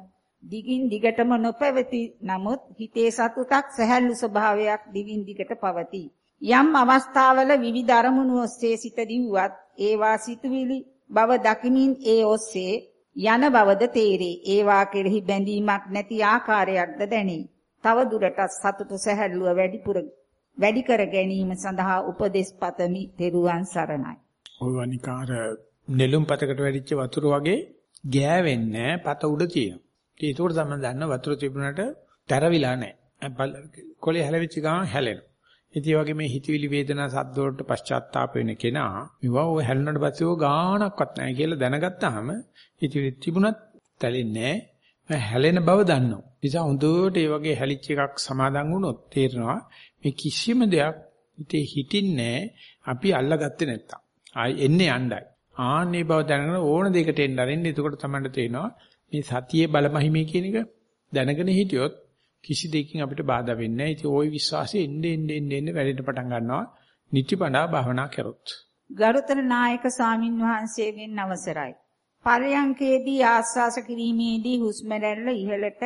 දිගින් දිගටම නොපැවති නමුත් හිතේ සතුටක් සැහැල්ලු ස්වභාවයක් දිගින් දිගට පවතී. යම් අවස්ථාවල විවිධ අරමුණු ඔස්සේ සිත දිව්වත් ඒවා සිතුවිලි බව දකිමින් ඒ ඔස්සේ යන බවද තේරේ. ඒවා කෙරෙහි බැඳීමක් නැති ආකාරයක්ද දැනේ. තව දුරටත් සතුට සැහැල්ලුව වැඩිපුර වැඩි කර ගැනීම සඳහා උපදෙස් පතමි තෙරුවන් සරණයි. ඔය වනිකාර නෙළුම් පතකට වැඩිච්ච වතුර වගේ ගෑවෙන්නේ පත උඩ තියෙනවා. ඒක උඩ තමයි දන්න වතුර තිබුණාට තරවිලා නැහැ. කොලේ හැලවිච්ච ගමන් හැලෙනවා. ඉතින් වගේ මේ හිතවිලි වේදනා සද්ද වලට පශ්චාත්තාප වෙන කෙනා මේවා ඔය හැලුණාට පස්සේ ඔය ගාණක්වත් නැහැ කියලා දැනගත්තාම හිතවිලි තිබුණත් තැලෙන්නේ නැහැ. හැලෙන බව දන්නවා. නිසා හොඳට මේ වගේ හැලිච්ච එකක් සමාදන් වුණොත් තේරෙනවා මේ කිසිම දෙයක් හිතේ හිටින්නේ අපි අල්ලගත්තේ නැත්තම්. ආයි එන්නේ යණ්ඩයි. ආන්නේ බව දැනගෙන ඕන දෙයකට එන්න අරින්න. එතකොට තමයි තේරෙනවා මේ සතියේ බලමහිමේ කියන එක දැනගෙන හිටියොත් කිසි දෙයකින් අපිට බාධා වෙන්නේ නැහැ. ඉතින් ওই විශ්වාසය එන්නේ එන්නේ එන්නේ වැඩෙන්න පටන් ගන්නවා. නිතිපණා භාවනා කරොත්. ගරුතර නායක ස්වාමින් වහන්සේගෙන් අවසරයි. පරයන්කේදී ආස්වාස කිරීමේදී හුස්ම රැල්ල ඉහළට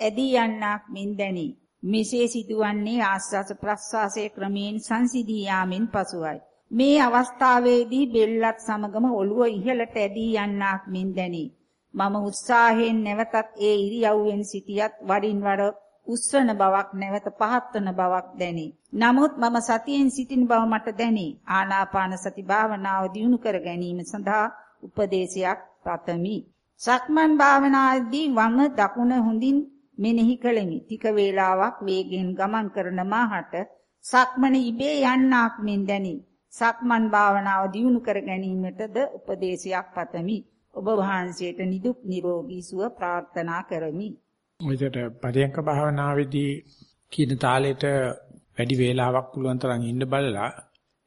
ඇදී යන්නක් මෙන් දැනේ. මෙසේ සිදුවන්නේ ආස්වාස ප්‍රස්වාසයේ ක්‍රමයෙන් සංසිදී යාමෙන් පසුයි. මේ අවස්ථාවේදී බෙල්ලත් සමගම ඔළුව ඉහළට ඇදී යන්නක් මෙන් දැනේ. මම උත්සාහයෙන් නැවතත් ඒ ඉරියව්වෙන් සිටියත් වරින් වර උස්වන බවක් නැවත පහත්වන බවක් දැනේ. නමුත් මම සතියෙන් සිටින බව මට දැනේ. ආනාපාන සති භාවනාව දියුණු කර ගැනීම සඳහා උපදේශයක් පතමි. සක්මන් භාවනාදී වම දකුණ හොඳින් මෙනෙහි කළෙමි. ටික වේලාවක් වේගෙන් ගමන් කරන මාහට සක්මන ඉබේ යන්නක් මෙන් දැනි. සක්මන් භාවනාව දියුණු කර ගැනීමටද උපදේශයක් පතමි. ඔබ වහන්සේට නිදුක් නිරෝගී සුව ප්‍රාර්ථනා කරමි. ඔයකට පරියංක භාවනාවේදී කියන තාලෙට වැඩි වේලාවක් පුළුවන් තරම් ඉන්න බලලා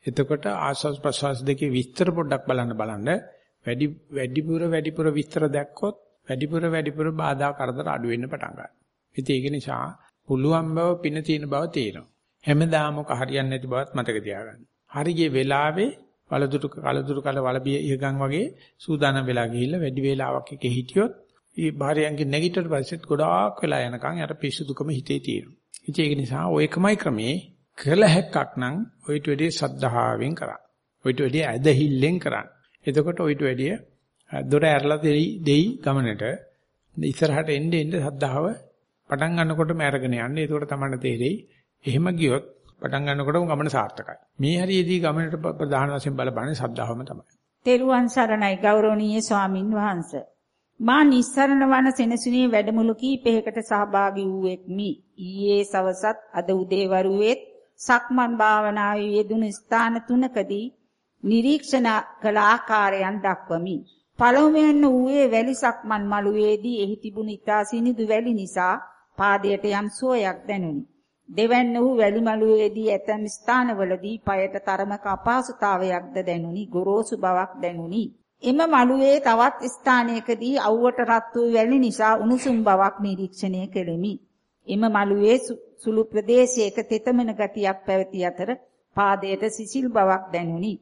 එතකොට ආස්වාස් ප්‍රසවාස දෙකේ විස්තර පොඩ්ඩක් බලන්න බලන්න වැඩි වැඩිපුර වැඩිපුර විස්තර දැක්කොත් වැඩිපුර වැඩිපුර බාධා කරදර අඩු වෙන්න පටන් ගන්නවා. ඉතින් ඒක නිසා පුළුවන් බව පින තියෙන බව තේරෙනවා. හැමදාම ඔක හරියන්නේ නැති බවත් මතක තියාගන්න. හරියේ වෙලාවේ වලදුරු කලදුරු කල වලබිය ඉහගම් වගේ සූදානම් වෙලා ගිහිල්ලා වැඩි වේලාවක් එක හිටියොත් ඊ භාර්යයන්ගේ නැගිටිට පස්සෙත් ගොඩාක් වෙලා යනකම් යට පිස්සුදුකම හිතේ තියෙනවා. ඉතින් ඒක නිසා ඔයකමයි ක්‍රමේ කළ හැක්කක් නම් ඔයිට වැඩි සද්ධාවෙන් කරන්න. ඔයිට වැඩි ඇදහිල්ලෙන් කරන්න. එතකොට ඔයිට වැඩි දොර ඇරලා දෙයි දෙයි ගමනට ඉස්සරහට එන්න එන්න සද්ධාව පටන් ගන්නකොටම අරගෙන යන්නේ. එතකොට තමයි තේරෙයි. එහෙම ගියොත් පටන් ගන්නකොටම ගමන සාර්ථකයි. මේ හරියේදී ගමනට ප්‍රධාන වශයෙන් බලපන්නේ සද්ධාවම තමයි. තෙරුවන් සරණයි ගෞරවනීය ස්වාමින් වහන්සේ. මා නිස්සරණ වන සෙනසුනේ වැඩමුළු කීපයකට සහභාගී වූ එක්මි. ඊයේ සවසත් අද උදේවරුවේත් සක්මන් භාවනාවේ යෙදුණු ස්ථාන තුනකදී නිරීක්ෂණ කළ ආකාරයන් දක්වමි. පළමුවෙන් ඌයේ වැලි සක්මන් මළුවේදී එහි තිබුණු ඊතා සිනිදු වැලි නිසා පාදයට යම් සුවයක් දැනුනි. දෙවැන්න වූ වැලි මළුවේදී ඇතැම් ස්ථානවලදී পায়ට තරමක අපහසුතාවයක්ද දැනුනි, ගොරෝසු බවක් දැනුනි. එම මළුවේ තවත් ස්ථානයකදී අවුවට රත් වූ වැලි නිසා උණුසුම් බවක් නිරීක්ෂණය කෙලෙමි. එම මළුවේ සුළු ප්‍රදේශයක තෙතමන ගතියක් පැවති අතර පාදයට සිසිල් බවක් දැනුනි.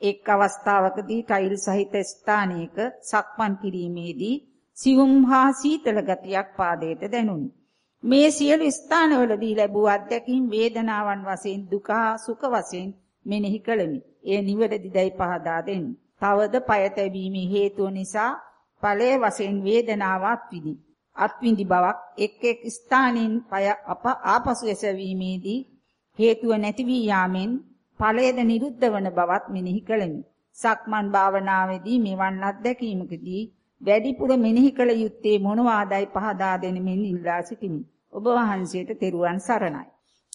එක් අවස්ථාවකදී ටයිල් සහිත ස්ථානයක සක්මන් කිරීමේදී සියුම් හා සීතල ගතියක් පාදයට දැනුනි. මේ සියලු ස්ථානවලදී ලැබූ අත්දැකීම් වේදනාවන් වශයෙන් දුක සුඛ වශයෙන් මෙනෙහි කළෙමි. එය නිවැරදිදයි පහදා දෙන්න. තවද পায় තැබීමේ හේතුව නිසා ඵලයේ වශයෙන් වේදනාවක් විඳි. අත්විඳි බවක් එක් එක් ස්ථානින් পায় අප ආපසු එසවීමේදී හේතුව නැති වී යාමෙන් ඵලයේද නිරුද්ධ වන බවත් මෙනෙහි කළෙමි. සක්මන් භාවනාවේදී මෙවන් අත්දැකීමකදී වැඩිපුර මෙනෙහි කළ යුත්තේ මොනවාදයි පහදා දෙනෙමින් ඉල්ලා සිටිමි. ඔබ වහන්සේට තෙරුවන් සරණයි.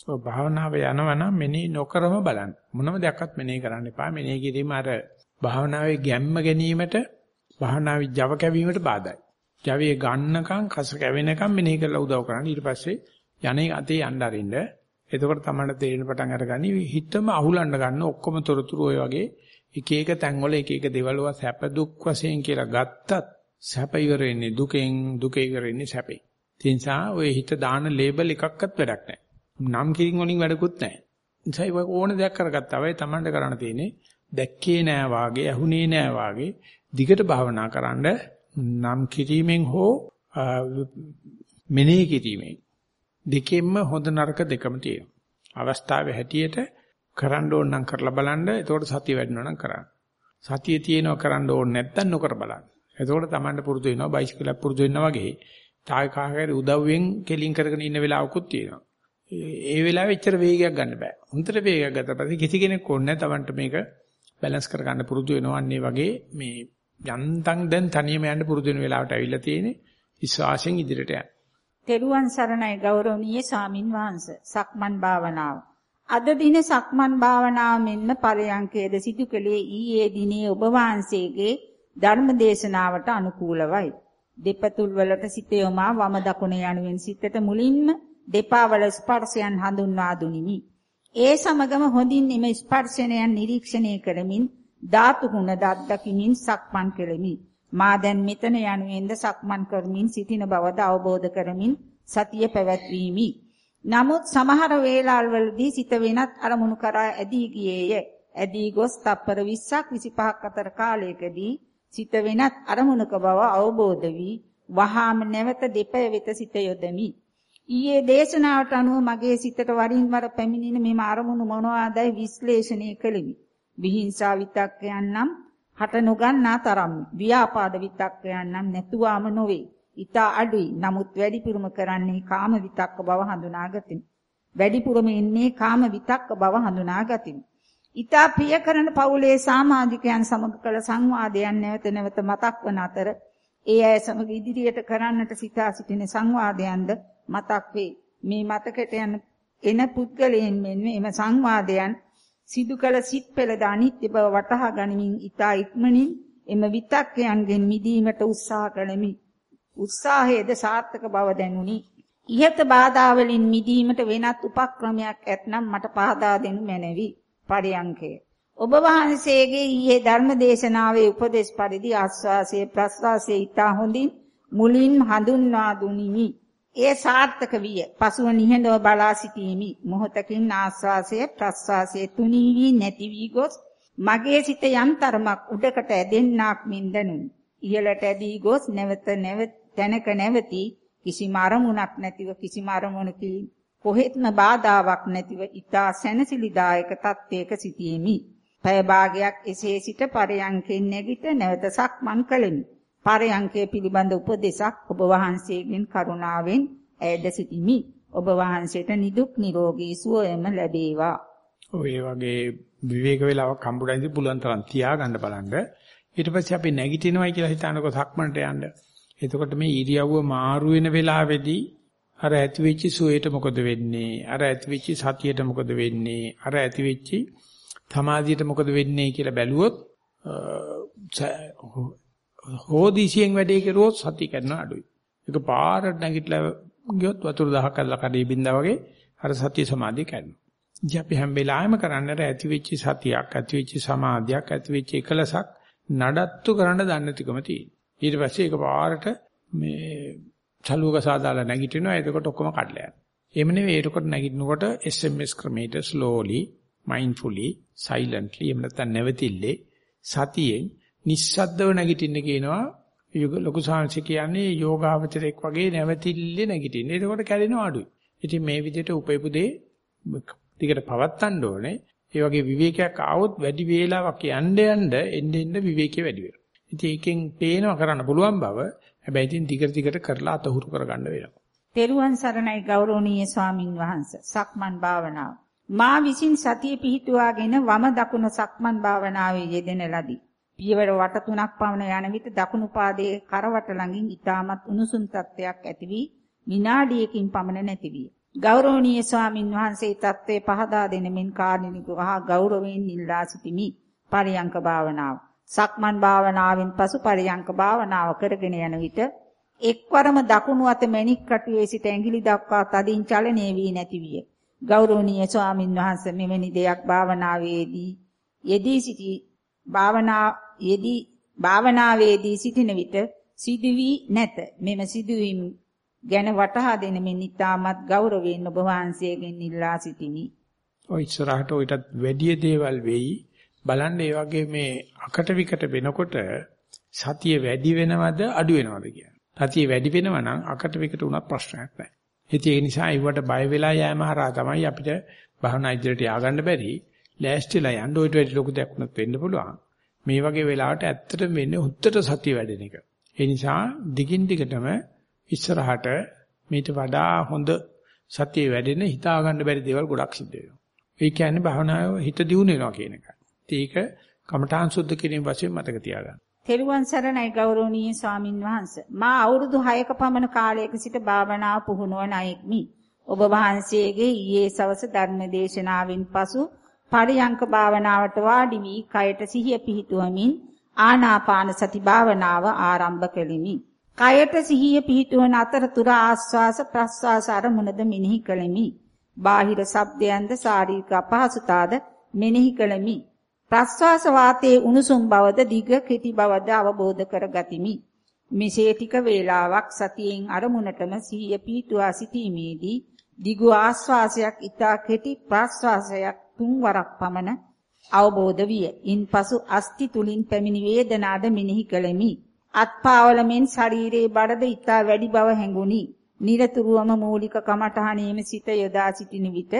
ඔව් භාවනාව යනවා නම් මෙනෙහි නොකරම බලන්න. මොනම දෙයක්වත් මෙනෙහි කරන්න එපා. මෙනෙහි කිරීම අර භාවනාවේ ගැම්ම ගැනීමට භාවනාවේ Java කැවීමට බාධායි. Java ගන්නකම් කස කැවෙනකම් මෙනෙහි කරලා උදව් කරන්න. ඊට පස්සේ යන්නේ අතේ යන්න අරින්න. එතකොට තමයි තේරෙන පටන් අරගනි හිතම අහුලන්න ගන්න ඔක්කොම තොරතුරු ඔය වගේ එක එක තැන්වල එක එක දේවල් වල සැප දුක් වශයෙන් කියලා ගත්තත් සැප ඉවර වෙන්නේ දුකෙන් දුක ඉවර වෙන්නේ සැපේ. ඒ නිසා ඔය හිත දාන ලේබල් එකක්වත් වැඩක් නැහැ. නම් කිරින් වලින් වැඩකුත් නැහැ. නිසා ඒක ඕන දෙයක් කරගත්තා වෙයි Tamanට කරන්න තියෙන්නේ දැක්කේ නෑ වාගේ ඇහුනේ නෑ වාගේ දිගට භාවනා කරන්න නම් කිරීමෙන් හෝ මෙනෙහි කිරීමෙන් දෙකෙන්ම හොඳ නරක දෙකම තියෙනවා. අවස්ථාවේ හැටියට කරන්න ඕන නම් කරලා බලන්න. එතකොට සතිය වැඩිනවා නම් කරන්න. සතිය තියෙනවා කරන්න ඕන නැත්නම් නොකර බලන්න. එතකොට Tamanට පුරුදු වෙනවා බයිසිකලයක් පුරුදු වෙනවා වගේ. තායි කාහකරි උදව්වෙන් කෙලින් කරගෙන ඉන්න වෙලාවකුත් තියෙනවා. ඒ වෙලාවෙ එච්චර වේගයක් ගන්න බෑ. හොඳට වේගයක් ගත්තා පස්සේ කිසි කෙනෙක් ඕනේ නැහැ Tamanට මේක බැලන්ස් කරගන්න පුරුදු වෙනවා. අන්නේ වගේ මේ යන්තම් දැන් තනියම යන්න පුරුදු වෙන වෙලාවට ඇවිල්ලා තියෙන්නේ. විශ්වාසයෙන් ඉදිරියට යන්න. තෙරුවන් සරණයි ගෞරවනීය සාමින් වහන්සේ. සක්මන් භාවනාව. අද දින සක්මන් භාවනාව මෙන්ම පරයන්කේද සිදු කළේ ඊයේ දිනේ ඔබ වහන්සේගේ ධර්ම දේශනාවට අනුකූලවයි. දෙපතුල් වලට සිත යොමා වම දකුණ යනුවෙන් සිතට මුලින්ම දෙපා වල ස්පර්ශයන් හඳුන්වා දුනිමි. ඒ සමගම හොඳින් එම ස්පර්ශනයන් නිරීක්ෂණය කරමින් ධාතු ගුණ දක්දකිමින් සක්මන් කෙලෙමි. මා දැන් මෙතන යනුවෙන්ද සක්මන් කරමින් සිටින බවද අවබෝධ කරමින් සතිය පැවැත්වීමි. නමුත් සමහර වේලාවලදී සිත වෙනත් අරමුණු කරා ඇදී ගියේය. ඇදී ගොස් තප්පර 20ක් 25ක් අතර කාලයකදී සිත වෙනත් අරමුණක බව අවබෝධ වී වහාම නැවත දෙපය වෙත සිත යොදමි. ඊයේ දේශනාවට අනුව මගේ සිතට වරින් වර පැමිණෙන මෙම අරමුණු මොනවාදයි විශ්ලේෂණය කළෙමි. විහිංසාව විතක්කයන් නම් හට නොගන්නා තරම් ව්‍යාපාද විතක්කයන් නම් නැතුවාම නොවේ. ඊතා අඩුයි. නමුත් වැඩිපුරම කරන්නේ කාම විතක්ක බව හඳුනාගතිමි. වැඩිපුරම එන්නේ කාම විතක්ක බව හඳුනාගතිමි. ඊතා ප්‍රිය කරන පවුලේ සමාජිකයන් සමග කළ සංවාදයන් නැවත නැවත මතක් වන අතර ඒ අය සමග ඉදිරියට කරන්නට සිතා සිටින සංවාදයන්ද මතක් වේ. මේ මතකයට යන එන පුද්ගලයන් මෙන් එම සංවාදයන් සිදු කළ සිත් පෙළද අනිත්‍ය බව වටහා ගනිමින් ඊතා ඉක්මනින් එම විතක්කයන්ගෙන් මිදීමට උත්සාහ කළෙමි. උත්සාහයේද සාර්ථක බව දැනුනි. ඉහත බාධා වලින් මිදීමට වෙනත් උපක්‍රමයක් ඇතනම් මට පහදා දෙනු මැනවි. පරියංකය. ඔබ වහන්සේගේ ඊයේ ධර්ම දේශනාවේ උපදේශ පරිදි ආස්වාසයේ ප්‍රස්වාසයේ ඊතා හොඳින් මුලින් හඳුන්වා දුනිමි. ඒ සාර්ථක විය. පසුව නිහඬව බලා සිටීමි. මොහොතකින් ආස්වාසය ප්‍රස්වාසයේ තුනී වී නැති වී ගොස් මගේ සිත යම් තරමක් උඩකට ඇදෙන්නක් මින් දැනුනි. ඉහළට ඇදී ගොස් නැවත නැවත තැනක නැවතී කිසිම අරමුණක් නැතිව කිසිම අරමුණකින් කොහෙත්ම බාධාවක් නැතිව ඊතා සැනසිලිදායක තත්වයක සිටියෙමි. පැය භාගයක් එසේ සිට පරයන්කෙන් නැගිට නැවත සක්මන් කළෙමි. පරයන්කේ පිළිබඳ උපදේශක් ඔබ වහන්සේගෙන් කරුණාවෙන් ඇයද සිටිමි. ඔබ වහන්සේට නිදුක් නිරෝගී සුවයම ලැබේවා. ඔය වගේ විවේක වේලාවක් හම්බුනයිද පුළුවන් තරම් තියාගන්න බලන්න. ඊට පස්සේ අපි නැගිටිනවයි කියලා හිතනකො සක්මන්ට යන්න. එතකොට මේ ඉරියව්ව මාරු වෙන වෙලාවේදී අර ඇති වෙච්ච සුවයට මොකද වෙන්නේ? අර ඇති වෙච්ච සතියට මොකද වෙන්නේ? අර ඇති වෙච්ච සමාධියට මොකද වෙන්නේ කියලා බැලුවොත් හෝදිසියෙන් වැඩේ කරුවොත් සතිය කරන අඩුයි. ඒක පාරට නැගිටලා ගියොත් වතුර දහක් කරලා කඩේ බින්දා වගේ අර සතිය සමාධිය කරනවා. ඉතින් අපි හැම වෙලාවෙම කරන්නේ ඇති වෙච්ච සතියක්, ඇති වෙච්ච සමාධියක්, ඇති වෙච්ච එකලසක් නඩත්තු කරන්න දන්න තිකම තියෙනවා. ඊට පස්සේ ඒක පාරට මේ චලුවක සාදාලා නැගිටිනවා. එතකොට ඔක්කොම කඩලා යනවා. එහෙම නෙවෙයි ඒකට නැගිටිනකොට SMS ක්‍රමයට slowly, mindfully, silently එහෙම නැත්නම් නැවතිල්ලේ සතියෙන් නිස්සද්දව නැගිටින්න කියනවා. යෝග ලොකු සාංශ කියන්නේ යෝගාවචරයක් වගේ නැවතිල්ලේ නැගිටින්න. එතකොට කැඩෙනවා අඩුයි. ඉතින් මේ විදිහට උපයපු දේ ටිකට පවත්තන්න ඕනේ. ඒ වගේ විවේකයක් ආවොත් වැඩි වේලාවක් යන්න යන්න එන්න එන්න විවේකේ වැඩි වෙනවා. ඉතින් ඒකෙන් පේනවා කරන්න පුළුවන් බව. හැබැයි ඉතින් ටික ටිකට කරලා අතහුරු කරගන්න වෙනවා. තෙරුවන් සරණයි ගෞරවනීය ස්වාමින් වහන්සේ. සක්මන් භාවනාව. මා විසින් සතිය පිහිටුවාගෙන වම දකුණ සක්මන් භාවනාවේ යෙදෙන ලදී. පියවර වට තුනක් පමණ යන විට දකුණු පාදයේ කරවට ළඟින් ඊටමත් උණුසුම් තත්ත්වයක් ඇති වී විනාඩියකින් පමණ නැති විය. ගෞරවනීය ස්වාමින් වහන්සේ තත්ත්වේ පහදා දෙනමින් කාර්නිකව හා ගෞරවයෙන් ඉල්ලා සිටිමි. පරියංක භාවනාව. සක්මන් භාවනාවෙන් පසු පරියංක භාවනාව කරගෙන යන විට එක්වරම දකුණු අත මණික් කටුවේ සිට ඇඟිලි දක්වා තදින් චලනය වී නැති විය. ගෞරවනීය ස්වාමින් වහන්සේ මෙවැනි දෙයක් භාවනාවේදී යෙදී සිටි භාවනා යෙදී භාවනාවේදී සිටින විට සිදුවී නැත. මෙම සිදුවීම් ගැන වටහා දෙන මෙන් ඉතාමත් ගෞරවයෙන් ඔබ වහන්සේගෙන් ඉල්ලා සිටිමි. ඔය ඉස්සරහට ඔයිටත් වැඩි දේවල් වෙයි. බලන්න ඒ වගේ මේ අකට විකට වෙනකොට සතිය වැඩි වෙනවද අඩු වෙනවද කියන. සතිය වැඩි වෙනවා නම් අකට විකට උනත් ප්‍රශ්නයක් නැහැ. ඉතින් ඒ නිසා ඒවට බය වෙලා යෑම හරහා තමයි අපිට භවනා ඉදිරියට ය아가න්න බැරි. ලෑස්තිලා යන්න ඔයිට වැඩි ලොකු දෙයක් වුණත් වෙන්න පුළුවන්. මේ වගේ වෙලාවට ඇත්තටම වෙන්නේ හුත්තට සතිය වැඩෙන එක. ඒ නිසා දිගින් දිගටම ඉස්සරහට මේට වඩා හොඳ සතිය වැඩෙන හිතා ගන්න බැරි දේවල් ගොඩක් සිද්ධ වෙනවා. ඒ කියන්නේ භවනාව හිත දියුණු වෙනවා කියන එක. ඒක කමඨාන් සුද්ධ කිරීම වශයෙන් මතක තියාගන්න. තෙරුවන් සරණයි ගෞරවනීය ස්වාමින් වහන්සේ. මා අවුරුදු 6ක පමණ කාලයක සිට භාවනාව පුහුණුවන අයෙක්මි. ඔබ වහන්සේගේ ඊයේ සවස ධර්ම දේශනාවෙන් පසු පරියංක භාවනාවට වාඩි වී කයට සිහිය පිහිටුවමින් ආනාපාන සති භාවනාව ආරම්භ කෙලිමි. කයට සිහිය පිහිටුවන අතරතුර ආස්වාස ප්‍රස්වාස අරමුණද මෙනෙහි කළෙමි. බාහිර ශබ්දයන්ද ශාරීරික අපහසුතාද මෙනෙහි කළෙමි. ප්‍රස්වාස වාතයේ උණුසුම් බවද දිග කෙටි බවද අවබෝධ කරගතිමි. මෙසේ ටික වේලාවක් සතියෙන් අරමුණටම සිහිය පිහිටුවා සිටීමේදී දිගු ආස්වාසයක් ඊතා කෙටි ප්‍රස්වාසයක් තුන් වරක් පමණ අවබෝධ විය. ඉන්පසු අස්ති තුලින් පැමිණි වේදනාද මෙනෙහි කළෙමි. අත්පාවල මෙන් ශරීරයේ බඩද ඊතා වැඩි බව හැඟුනි. නිරතුරුවම මූලික කමඨහණීමේ සිට යොදා සිටින විට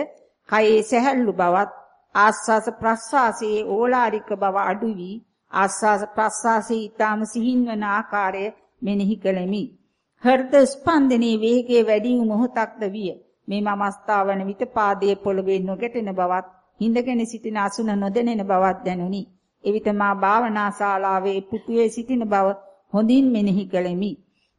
කයේ සැහැල්ලු බවත් ආස්වාස ප්‍රස්වාසයේ ඕලාරික බව අඩු වී ආස්වාස ප්‍රස්වාසයේ ඊටාම සිහින්වන ආකාරය මෙනෙහි කළෙමි. හෘද ස්පන්දනයේ වේගය වැඩි වූ මොහොතක්ද විය. මේ මමස්තාවන විට පාදයේ පොළවේ නොගැටෙන බවත් හිඳගෙන සිටින අසුන නොදැනෙන බවක් දැනුනි. එවිට මා භාවනා ශාලාවේ පුටුවේ සිටින බව හොඳින් මෙනෙහි කළෙමි.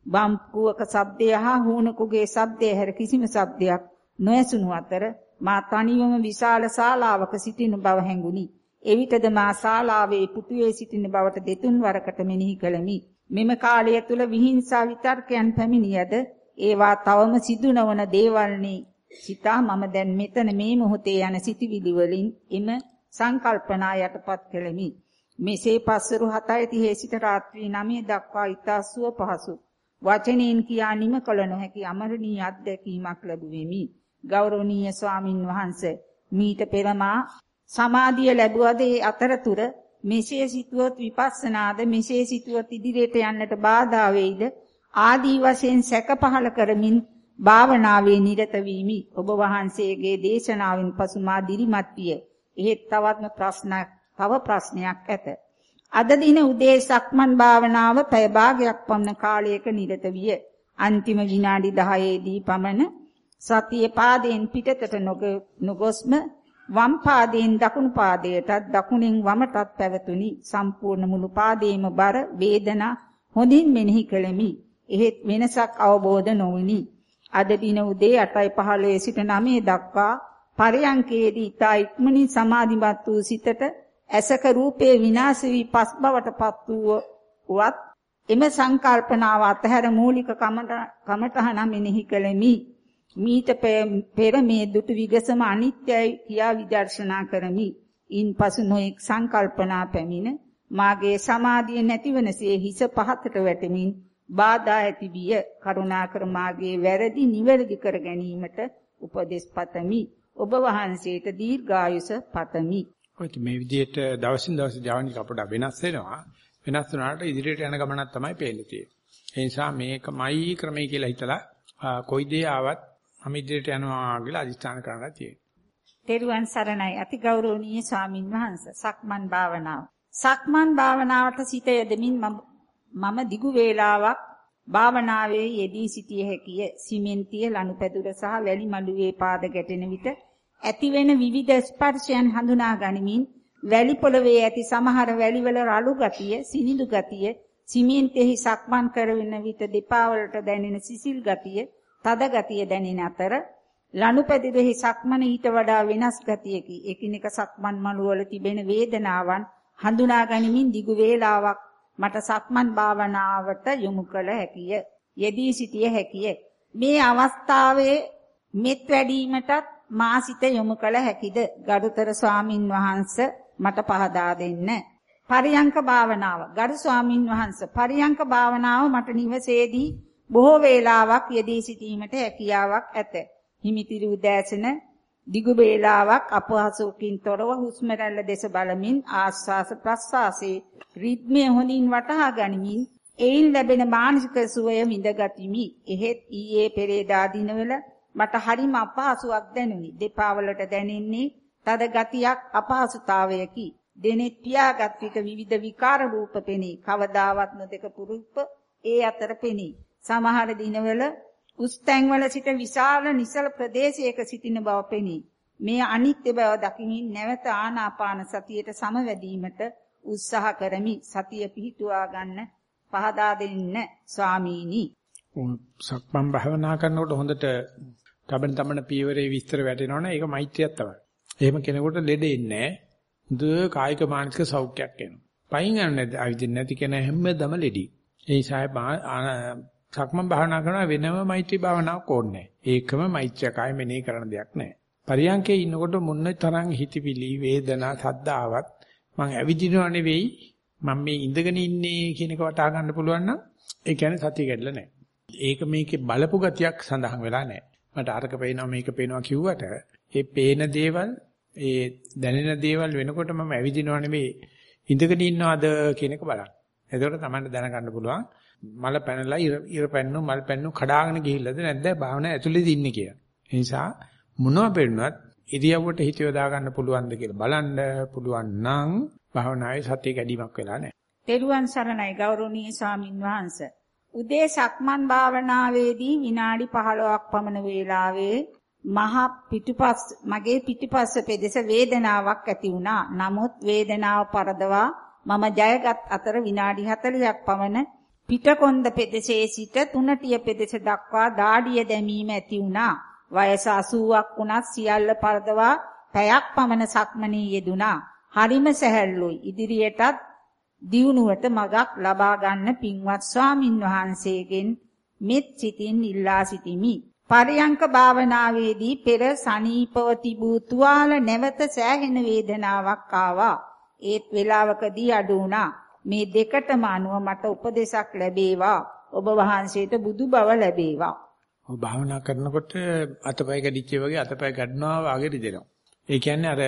බම් කුවක ශබ්දය හා හුණකුගේ ශබ්දය හැර කිසිම ශබ්දයක් නොඇසුණු අතර මා තනියම විශාල ශාලාවක සිටින බව හැඟුනි. එවිටද මා ශාලාවේ පුටුවේ සිටින බවට දෙතුන් වරකට මෙනෙහි කළෙමි. මෙම කාලය තුල විහිංසා විතර්කයන් පැමිණියද ඒවා තවම සිදු නොවන දේවල්නි. සිතා මම දැන් මෙතන මේ මොහොතේ යන සිටිවිලි වලින් එම සංකල්පනා යටපත් කෙලෙමි. මෙසේ පස්වරු 7:30 සිට රාත්‍රී 9 දක්වා ඊතා සුව පහසු වචනෙන් කියා නිම කළ නොහැකි අමරණීය අත්දැකීමක් ලැබුවෙමි. ගෞරවනීය ස්වාමින් වහන්සේ මීට පෙර මා සමාධිය ලැබුවද ඒ අතරතුර මෙසේ සිටුවොත් විපස්සනාද මෙසේ සිටුවොත් ඉදිරියට යන්නට බාධා වෙයිද ආදී වශයෙන් සැක පහල කරමින් භාවනාවේ නිරත වීමි. ඔබ වහන්සේගේ දේශනාවෙන් පසු මා දිරිමත් විය. එහෙත් තවත්ම ප්‍රශ්නයක් තව ප්‍රශ්නයක් ඇත. අද දින උදේ සක්මන් භාවනාව පැය භාගයක් පමණ කාලයක නිරත විය. අන්තිම විනාඩි 10 දී පමණ සතියේ පාදයෙන් පිටතට නොගොස්ම වම් පාදයෙන් දකුණු පාදයටත් දකුණෙන් වමටත් පැවතුනි. සම්පූර්ණ මුළු පාදයේම බර වේදනා හොඳින් මෙනෙහි කෙලෙමි. එහෙත් වෙනසක් අවබෝධ නොවිනි. අද දින උදේ 8:15 සිට 9 දක්වා පරයන්කේදී ඊතා ඉක්මනින් සමාධිමත් වූ සිතට ඇසක රූපේ විනාශ වී පස් බවටපත් වූවත් එම සංකල්පනාව අතහැර මූලික කමඨහන මෙනෙහි කෙලෙමි. මීට පෙර මේ දුටු විගසම අනිත්‍යයි කියා විදර්ශනා කරමි. ඉන්පසු නොඑක් සංකල්පනා පැමිණ මාගේ සමාධිය නැතිවනසේ හිස පහතට වැටෙමින් බාධා ඇති විය. කරුණාකර මාගේ වැරදි නිවැරදි කර ගැනීමට උපදෙස් පතමි. ඔබ වහන්සේට දීර්ඝායුෂ පතමි. ඔය මේ විදිහට දවසින් දවස ජවනික අපට වෙනස් වෙනවා. වෙනස් වුණාට ඉදිරියට යන ගමනක් තමයි පේන්නේ තියෙන්නේ. ඒ නිසා මේකමයි ක්‍රමයි කියලා හිතලා කොයි දේ ආවත් මම ඉදිරියට යනවා කියලා අදිස්ථාන කරලා තියෙනවා තෙරුවන් සරණයි. අතිගෞරවනීය ස්වාමින් වහන්සේ සක්මන් භාවනාව. සක්මන් භාවනාවට සිත යොදමින් මම දිගු වේලාවක් භාවනාවේ යෙදී සිටිය හැකිය. සිමෙන්තිය ලනුපැදුර සහ වැලි මළුවේ පාද ගැටෙන විට ඇතිවෙන විවිධ ස්පර්ශයන් හඳුනා ගනිමින් වැලි පොළවේ ඇති සමහර වැලිවල රළු ගතිය, සිනිඳු ගතිය, සිමෙන්තෙහි සක්මන් කරන විට දෙපා වලට දැනෙන සිසිල් ගතිය, තද ගතිය දැනෙන අතර ලනුපැදුරෙහි සක්මන ඊට වඩා වෙනස් ගතියකි. එකිනෙක සක්මන් මළු වල තිබෙන වේදනාවන් හඳුනා ගනිමින් දිගු වේලාවක් මට සක්මන් භාවනාවට යොමු කළ හැකිය. යෙදී සිටිය හැකිය. මේ අවස්ථාවේ මෙත් වැඩිවීමටත් මා සිත යොමු කළ හැකිද? ගරුතර ස්වාමින් වහන්සේ මට පහදා දෙන්න. පරියංක භාවනාව. ගරු ස්වාමින් වහන්සේ පරියංක භාවනාව මට නිවසේදී බොහෝ වේලාවක් යෙදී සිටීමට හැකියාවක් ඇත. හිමිතිරි උදෑසන දිගු වේලාවක් අපහසුකින් තොරව හුස්ම රැල්ල දෙස බලමින් ආස්වාස ප්‍රස්වාසයේ රිද්මය හොඳින් වටහා ගනිමින් එයින් ලැබෙන මානසික සුවය විඳගතිමි. එහෙත් ඊයේ පෙරේදා දිනවල මට හරිම අපහසුයක් දැනුනි. දෙපා වලට දැනෙන්නේ තද ගතියක් අපහසුතාවයකි. දෙනෙත් පියාගත් විට විවිධ විකාර රූප පෙනී. කවදාවත් නොදක පුරුප්ප ඒ අතර පෙනී. සමහර දිනවල උස් තැන්වල සිට විශාල නිසල ප්‍රදේශයක සිටින බව පෙනී. මේ අනිත්‍ය බව දකිමින් නැවත ආනාපාන සතියට සමවැදීමට උත්සාහ කරමි. සතිය පිහිටුවා ගන්න පහදා දෙන්න ස්වාමීනි. සක්මන් භාවනා කරනකොට හොඳට තබන තමන පීවරේ විස්තර වැටෙනවනේ ඒක මෛත්‍රියක් තමයි. එහෙම කෙනෙකුට ලෙඩ එන්නේ නැහැ. කායික මානසික සෞඛ්‍යයක් එනවා. පයින් යන්නේ නැති අවිදින් නැති කෙනා හැමදම ලෙඩි. ඒ නිසා සක්මන් භාවනා කරනවා වෙනම මෛත්‍රී භාවනාවක් ඕනේ ඒකම මෛත්‍රියකයි මෙනේ කරන දෙයක් නැහැ. පරියංකේ ඉන්නකොට මුන්න තරම් හිතවිලි වේදනා සද්ද ආවත් මං ඇවිදිනව නෙවෙයි මම මේ ඉඳගෙන ඉන්නේ කියන එක වටහා ගන්න පුළුවන් නම් ඒ කියන්නේ සතිය කැඩලා නැහැ. ඒක මේකේ බලපු ගතියක් සඳහන් වෙලා නැහැ. මට අරක පේනවා මේක පේනවා කිව්වට ඒ පේන දේවල් ඒ දැනෙන දේවල් වෙනකොට මම ඇවිදිනව නෙවෙයි ඉඳගෙන ඉන්නවද කියන එක බලන්න. එතකොට තමයි දැනගන්න පුළුවන් මල පැනලා ඉර පැන්නු මල් පැන්නු කඩාගෙන ගිහිල්ලාද නැද්ද භාවනා ඇතුළේදී ඉන්නේ කියලා. ඒ නිසා මොනවා පෙන්නුවත් ඉරියව්වට හිත යොදා ගන්න පුළුවන්ද කියලා බලන්න පුළුවන් නම් භාවනාවේ සතිය කැඩීමක් වෙලා නැහැ. තෙරුවන් සරණයි ගෞරවනීය ස්වාමින් වහන්සේ. උදේ සක්මන් භාවනාවේදී විනාඩි 15ක් පමණ වේලාවේ මහ පිටුපස් මගේ පිටුපස්ස පෙදෙස වේදනාවක් ඇති වුණා. නමුත් වේදනාව පරදවා මම ජයගත් අතර විනාඩි 40ක් පමණ පිටකොන්ද පෙදෙසේ සිට තුනටිය පෙදෙස දක්වා දාඩිය දැමීම ඇති වුණා. වයස 80ක් වුණත් සියල්ල පරදවා පැයක් පමණ සක්මනේ යෙදුණා. හරිම සැහැල්ලුයි. ඉදිරියටත් දියුණුවට මගක් ලබා ගන්න පින්වත් ස්වාමින් වහන්සේගෙන් මෙත් සිතින් ඉල්ලා සිටිමි. පරියංක භාවනාවේදී පෙර සනීපව තිබූ තුවාල නැවත සෑහෙන වේදනාවක් ආවා. ඒත් වේලාවකදී අඩු වුණා. මේ දෙකටම අනුව මට උපදේශක් ලැබේවා. ඔබ වහන්සේට බුදු බව ලැබේවා. ඔබ භාවනා කරනකොට අතපය කැඩිච්ච වගේ අතපය ගන්නවා වගේ රිදෙනවා. ඒ කියන්නේ අර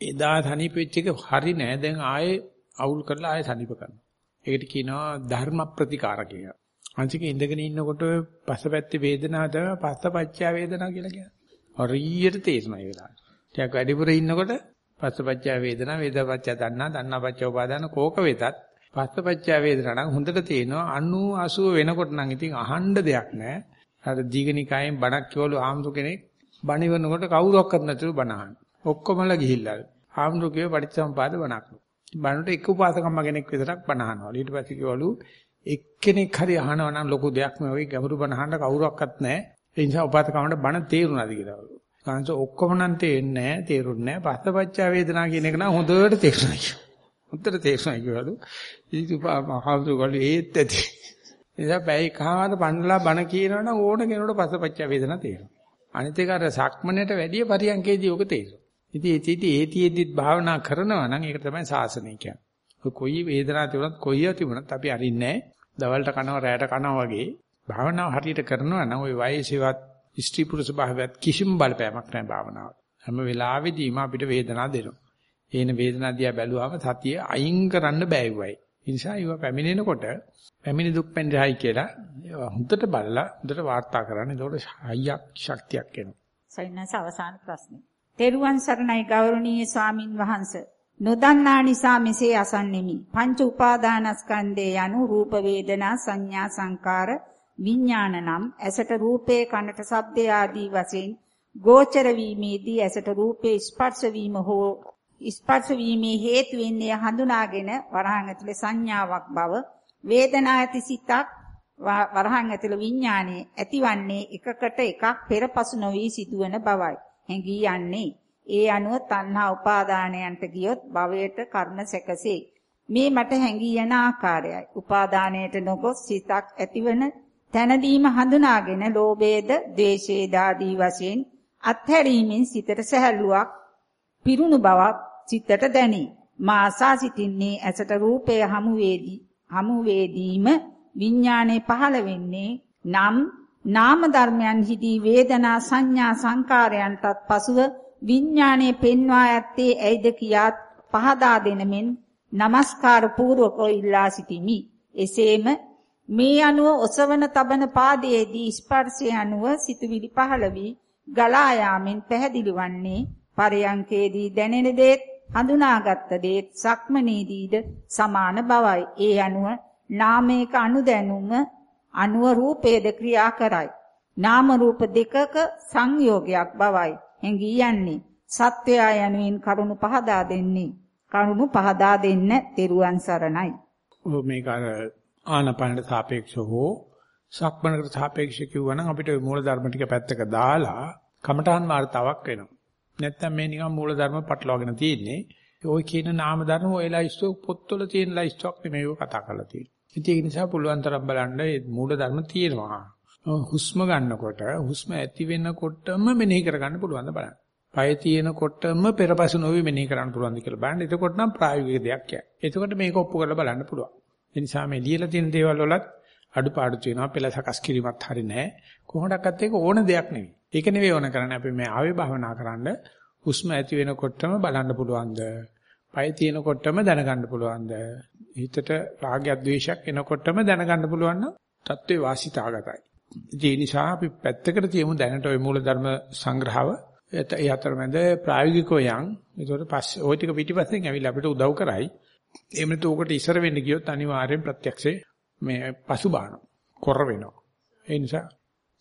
එදා සනීප වෙච්ච එක හරි නෑ. දැන් ආයේ අවුල් කරලා ආයේ සනීප කරනවා. ඒකට කියනවා ධර්ම ප්‍රතිකාර කියලා. අන්තික ඉඳගෙන ඉන්නකොට පස්සපැත්තේ වේදනාව තමයි පස්සපච්චා වේදනාව කියලා කියන්නේ. හරියට තේරෙනවා ඒ වෙලාවට. ටිකක් වැඩිපුර ඉන්නකොට පස්සපච්චා වේදනාව වේදපච්චා දන්නා දන්නාපච්චා උපාදාන කෝක වෙතත් පස්සපච්චා වේදනා නම් හොඳට තේනවා 90 80 වෙනකොට නම් ඉතින් අහන්න දෙයක් නැහැ. අර දීගනිකායෙන් බණක් කියවලු ආම්සු කෙනෙක් බණිවනකොට කවුරක්වත් නැතුව බණ ඔක්කොමලා ගිහිල්ලා. ආම්සු කියව පටිච්චසමුපාද බණක්. බණට එක උපාසකම්ම කෙනෙක් විතරක් බණ අහනවා. ඊට පස්සේ කියවලු එක්කෙනෙක් හරි අහනවා නම් ලොකු දෙයක් නෙවෙයි ගැඹුරු බණ අහන්න කවුරක්වත් නැහැ. ඒ නිසා උපාසකම්මට බණ තේරුණාද කියලා. කාංශ ඔක්කොම නම් තේන්නේ නැහැ, තේරුන්නේ නැහැ. පස්සපච්චා වේදනා කියන එක නම් හොඳට තේරුණා. හොඳට තේරුණා කියවලු. ඉතින් මහල්තුගලු ඒත් ඇති. එදා බැයි කහවර පන්නලා බණ කියනවනම් ඕන කෙනෙකුට පස්සපච්චා වේදනා තේරෙනවා. අනිත් එක අර සක්මනේට වැඩිය පරියන්කේදී ඔක තේරෙනවා. ඉතින් ඒ තීටි ඒතිෙද්දිත් භාවනා කරනවා නම් ඒක තමයි සාසනය කියන්නේ. කොයි වේදනාවක් තිබුණත් කොයිය තිබුණත් අපි අරින්නේ දවල්ට කනවා රැයට කනවා වගේ භාවනාව හරියට කරනවා නම් ওই වයසේවත් ස්ත්‍රී පුරුෂ භාවයත් කිසිම බලපෑමක් නැහැ භාවනාවට. හැම වෙලාවෙදීම අපිට වේදනාව දෙනවා. ඒන වේදනාව දිහා බැලුවාම සතිය අයින් කරන්න බෑවුවයි. ඒ නිසා ඒව පැමිණෙනකොට පැමිණි දුක් පෙන්රහයි කියලා හොඳට බලලා හොඳට වාර්තා කරන්න. ඒකට හයියක් ශක්තියක් එනවා. සයින්නස අවසාන ප්‍රශ්නේ. තෙරුවන් සරණයි ගෞරවනීය ස්වාමින් වහන්සේ. නොදන්නා නිසා මෙසේ අසන්නෙමි. පංච උපාදානස්කන්ධේ යනු රූප වේදනා සංඥා සංකාර විඥාන නම් ඇසට රූපේ කනට ශබ්දේ ආදී වශයෙන් ගෝචර වීමේදී ඇසට රූපේ ස්පර්ශ වීම හෝ ස්පර්ශ වීමේ හේතු වෙන්නේ හඳුනාගෙන වරහන් ඇතුලේ සංඥාවක් බව වේදනා ඇති සිතක් වරහන් ඇතුළේ විඥානයේ ඇතිවන්නේ එකකට එකක් පෙරපසු නොවි සිදුවන බවයි. හැඟී යන්නේ. ඒ අනුව තණ්හා උපාදානයන්ට ගියොත් භවයට කර්ම සැකසේ. මේ මට හැඟී යන ආකාරයයි. උපාදානයට නොගොස් සිතක් ඇතිවන තනදීම හඳුනාගෙන ලෝභයේද ද්වේෂයේද ආදී වශයෙන් අත්හැරීමෙන් සිතට සැහැල්ලුවක් පිරුණු බවක් සිතට දැනේ. මාසා සිටින්නේ ඇසට රූපය හමු වේදී හමු වේදීම විඥානේ පහළ වෙන්නේ නම් නාම ධර්මයන්හිදී වේදනා සංඥා සංකාරයන්ටත් පසුව විඥානේ පෙන්වා ඇත්තේ ඇයිද කියාත් පහදා දෙනමින් নমස්කාර පූර්වකව ඉල්ලා සිටිමි. එසේම මේ අනුව ඔසවන තබන පාදයේදී ස්පර්ශය අනුව සිතුවිලි පහළ වී ගලා යාමෙන් පැහැදිලි වන්නේ පරයන්කේදී දැනෙන දේත් හඳුනාගත් දේත් සක්මනේදීද සමාන බවයි. ඒ අනුව නාමයක අනුදැනුම අනුව රූපේද ක්‍රියා කරයි. නාම රූප දෙකක සංයෝගයක් බවයි. හැඟී යන්නේ සත්වයා යනුවෙන් කරුණු පහදා දෙන්නේ. කරුණු පහදා දෙන්න තෙරුවන් සරණයි. මේක අර ආනපනට සාපේක්ෂව හෝ සක්මනකට සාපේක්ෂව කිව්වනම් අපිට මූල ධර්ම ටික පැත්තක දාලා කමඨාන් මාර්තාවක් වෙනවා. නැත්තම් මේ නිකන් මූල ධර්ම පටලවාගෙන තියෙන්නේ. ওই කියන නාම ධර්ම ඔය ලයිස්ට් පොත්වල තියෙන ලයිස්ට්ක් නෙමෙයි ඔය කතා කරලා තියෙන්නේ. ඉතින් ඒක නිසා පුළුවන් තරම් බලන්න මේ මූල ධර්ම තියෙනවා. හුස්ම ගන්නකොට හුස්ම ඇති වෙනකොටම මෙනෙහි කරගන්න පුළුවන් බලන්න. පය තියෙනකොටම පෙරපසු නොවි මෙනෙහි කරන්න පුළුවන්ද කියලා බලන්න. එතකොට නම් ප්‍රායෝගික දෙයක් යයි. එතකොට මේක ඔප්පු කරලා බලන්න පුළුවන්. ඒ නිසා මේ ලියලා තියෙන දේවල් වලත් අඩුපාඩු තියෙනවා පෙළ සකස් කිරීමත් හරි නැහැ කොහොමඩක්වත් ඒක ඕන දෙයක් නෙවෙයි. ඒක නෙවෙයි ඕන කරන්නේ. අපි මේ ආවේ භවනා කරන්න හුස්ම ඇති වෙනකොටම බලන්න පුළුවන්ද? පය තියෙනකොටම දැනගන්න පුළුවන්ද? හිතට රාගයක් ද්වේෂයක් එනකොටම දැනගන්න පුළුවන් නම් தત્ත්වේ වාසිතාගතයි. ඒ නිසා අපි පැත්තකට තියමු දැනට ওই මූලධර්ම සංග්‍රහව. ඒ අතරමැද ප්‍රායෝගිකව යන්. ඒකට පස්සේ ওই ටික පිටිපස්සෙන් ඇවිල්ලා අපිට උදව් කරයි. එහෙම නැත්නම් උකට ඉස්සර වෙන්න ගියොත් අනිවාර්යෙන් ප්‍රත්‍යක්ෂේ මේ පසුබාන කොර වෙනවා. ඒ නිසා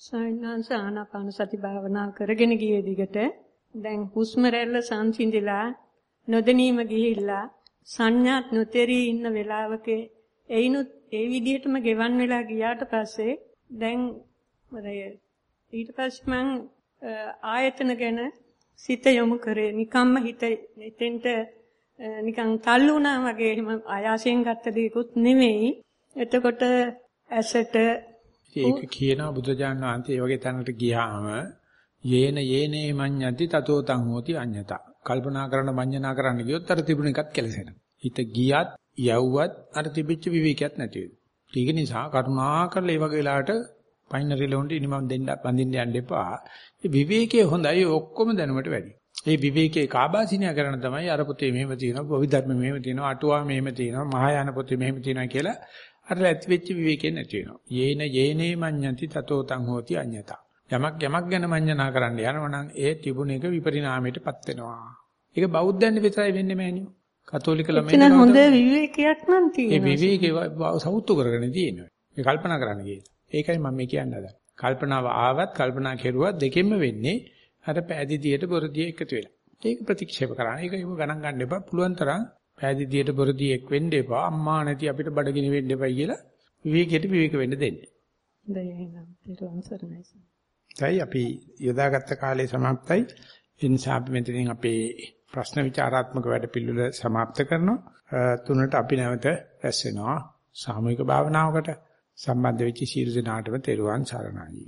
සයන්වංශ ආනාපාන සති භාවනා කරගෙන ගියේ දිගට දැන් හුස්ම රැල්ල සංසිඳිලා නොදැනීම ගිහිල්ලා සංඥාත් නොතේරී ඉන්න වෙලාවක එයිනුත් ඒ විදිහටම ගෙවන් වෙලා ගියාට පස්සේ දැන් ඊට පස්සේ මං ආයතන ගැන සිත යොමු කරේ නිකම්ම හිත එතෙන්ට නිකන් තල්ලු වුණා වගේ එහෙම ආයාසයෙන් ගත්ත දෙයක්වත් නෙමෙයි එතකොට ඇසට ඒක කියනවා බුදුජාන විශ්වන්තේ වගේ තැනකට ගියාම යේන යේනේ මඤ්ඤති තතෝ තං හෝති අඤ්ඤතා. කල්පනා කරන මඤ්ඤනා කරන්න ගියොත් අර තිබුණ එකත් කෙලසෙනවා. හිත ගියත් යව්වත් අර තිබිච්ච විවේකයක් නැති වෙනවා. ඒක නිසා කරුණාකරලා මේ වගේ වෙලාවට පයින්නරි ලොන්ට ඉනිමම් දෙන්න බඳින්න යන්න එපා. මේ විවේකයේ හොඳයි ඔක්කොම දැනුමට වැඩි. ඒ විවේකයේ කාබාසිනිය කරන තමයි අර පොතේ මෙහෙම තියෙනවා, බොවිධර්ම මෙහෙම තියෙනවා, අටුවා මෙහෙම තියෙනවා, මහායාන පොතේ මෙහෙම තියෙනවා කියලා අර ඇති වෙච්ච විවේකේ නැති වෙනවා. යේන යේනේ මඤ්ඤති තතෝ තං හෝති අඤ්ඤතා. යමක් යමක් ගැන මඤ්ඤණා කරන්න යනවා නම් ඒ තිබුණ එක විපරිණාමයටපත් වෙනවා. ඒක බෞද්ධයන් විතරයි වෙන්නේ මෑනියෝ. කතෝලික ළමයි එතන හොඳ විවේකයක් නම් ඒ තියෙනවා. විවේකේ සෞතු කරගෙන තියෙනවා. ඒ කල්පනා කරන්න කියලා. ඒකයි මම මේ කියන්න හදන්නේ. කල්පනාව ආවත් කල්පනා කෙරුවත් දෙකෙන්ම වෙන්නේ අර පෑදීදියට බොරදිය එකතු වෙලා. ඒක ප්‍රතික්ෂේප කරන්න. ඒක ඒක ගණන් ගන්න එපා. පුළුවන් තරම් පෑදීදියට බොරදීෙක් වෙන්න එපා. අම්මා නැති අපිට බඩගිනි වෙන්න එපා කියලා විවේකයට විවේක වෙන්න දෙන්නේ. දැන් අපි යොදාගත්ත කාලය સમાප්තයි. ඒ නිසා අපි මෙතනින් අපේ ප්‍රශ්න විචාරාත්මක වැඩපිළිවෙල સમાප්ත කරනවා. තුනට අපි නැවත රැස් වෙනවා. සාමූහික භාවනාවකට සම්බන්ධ වෙච්ච සියලු දෙනාටම තෙරුවන් සරණයි.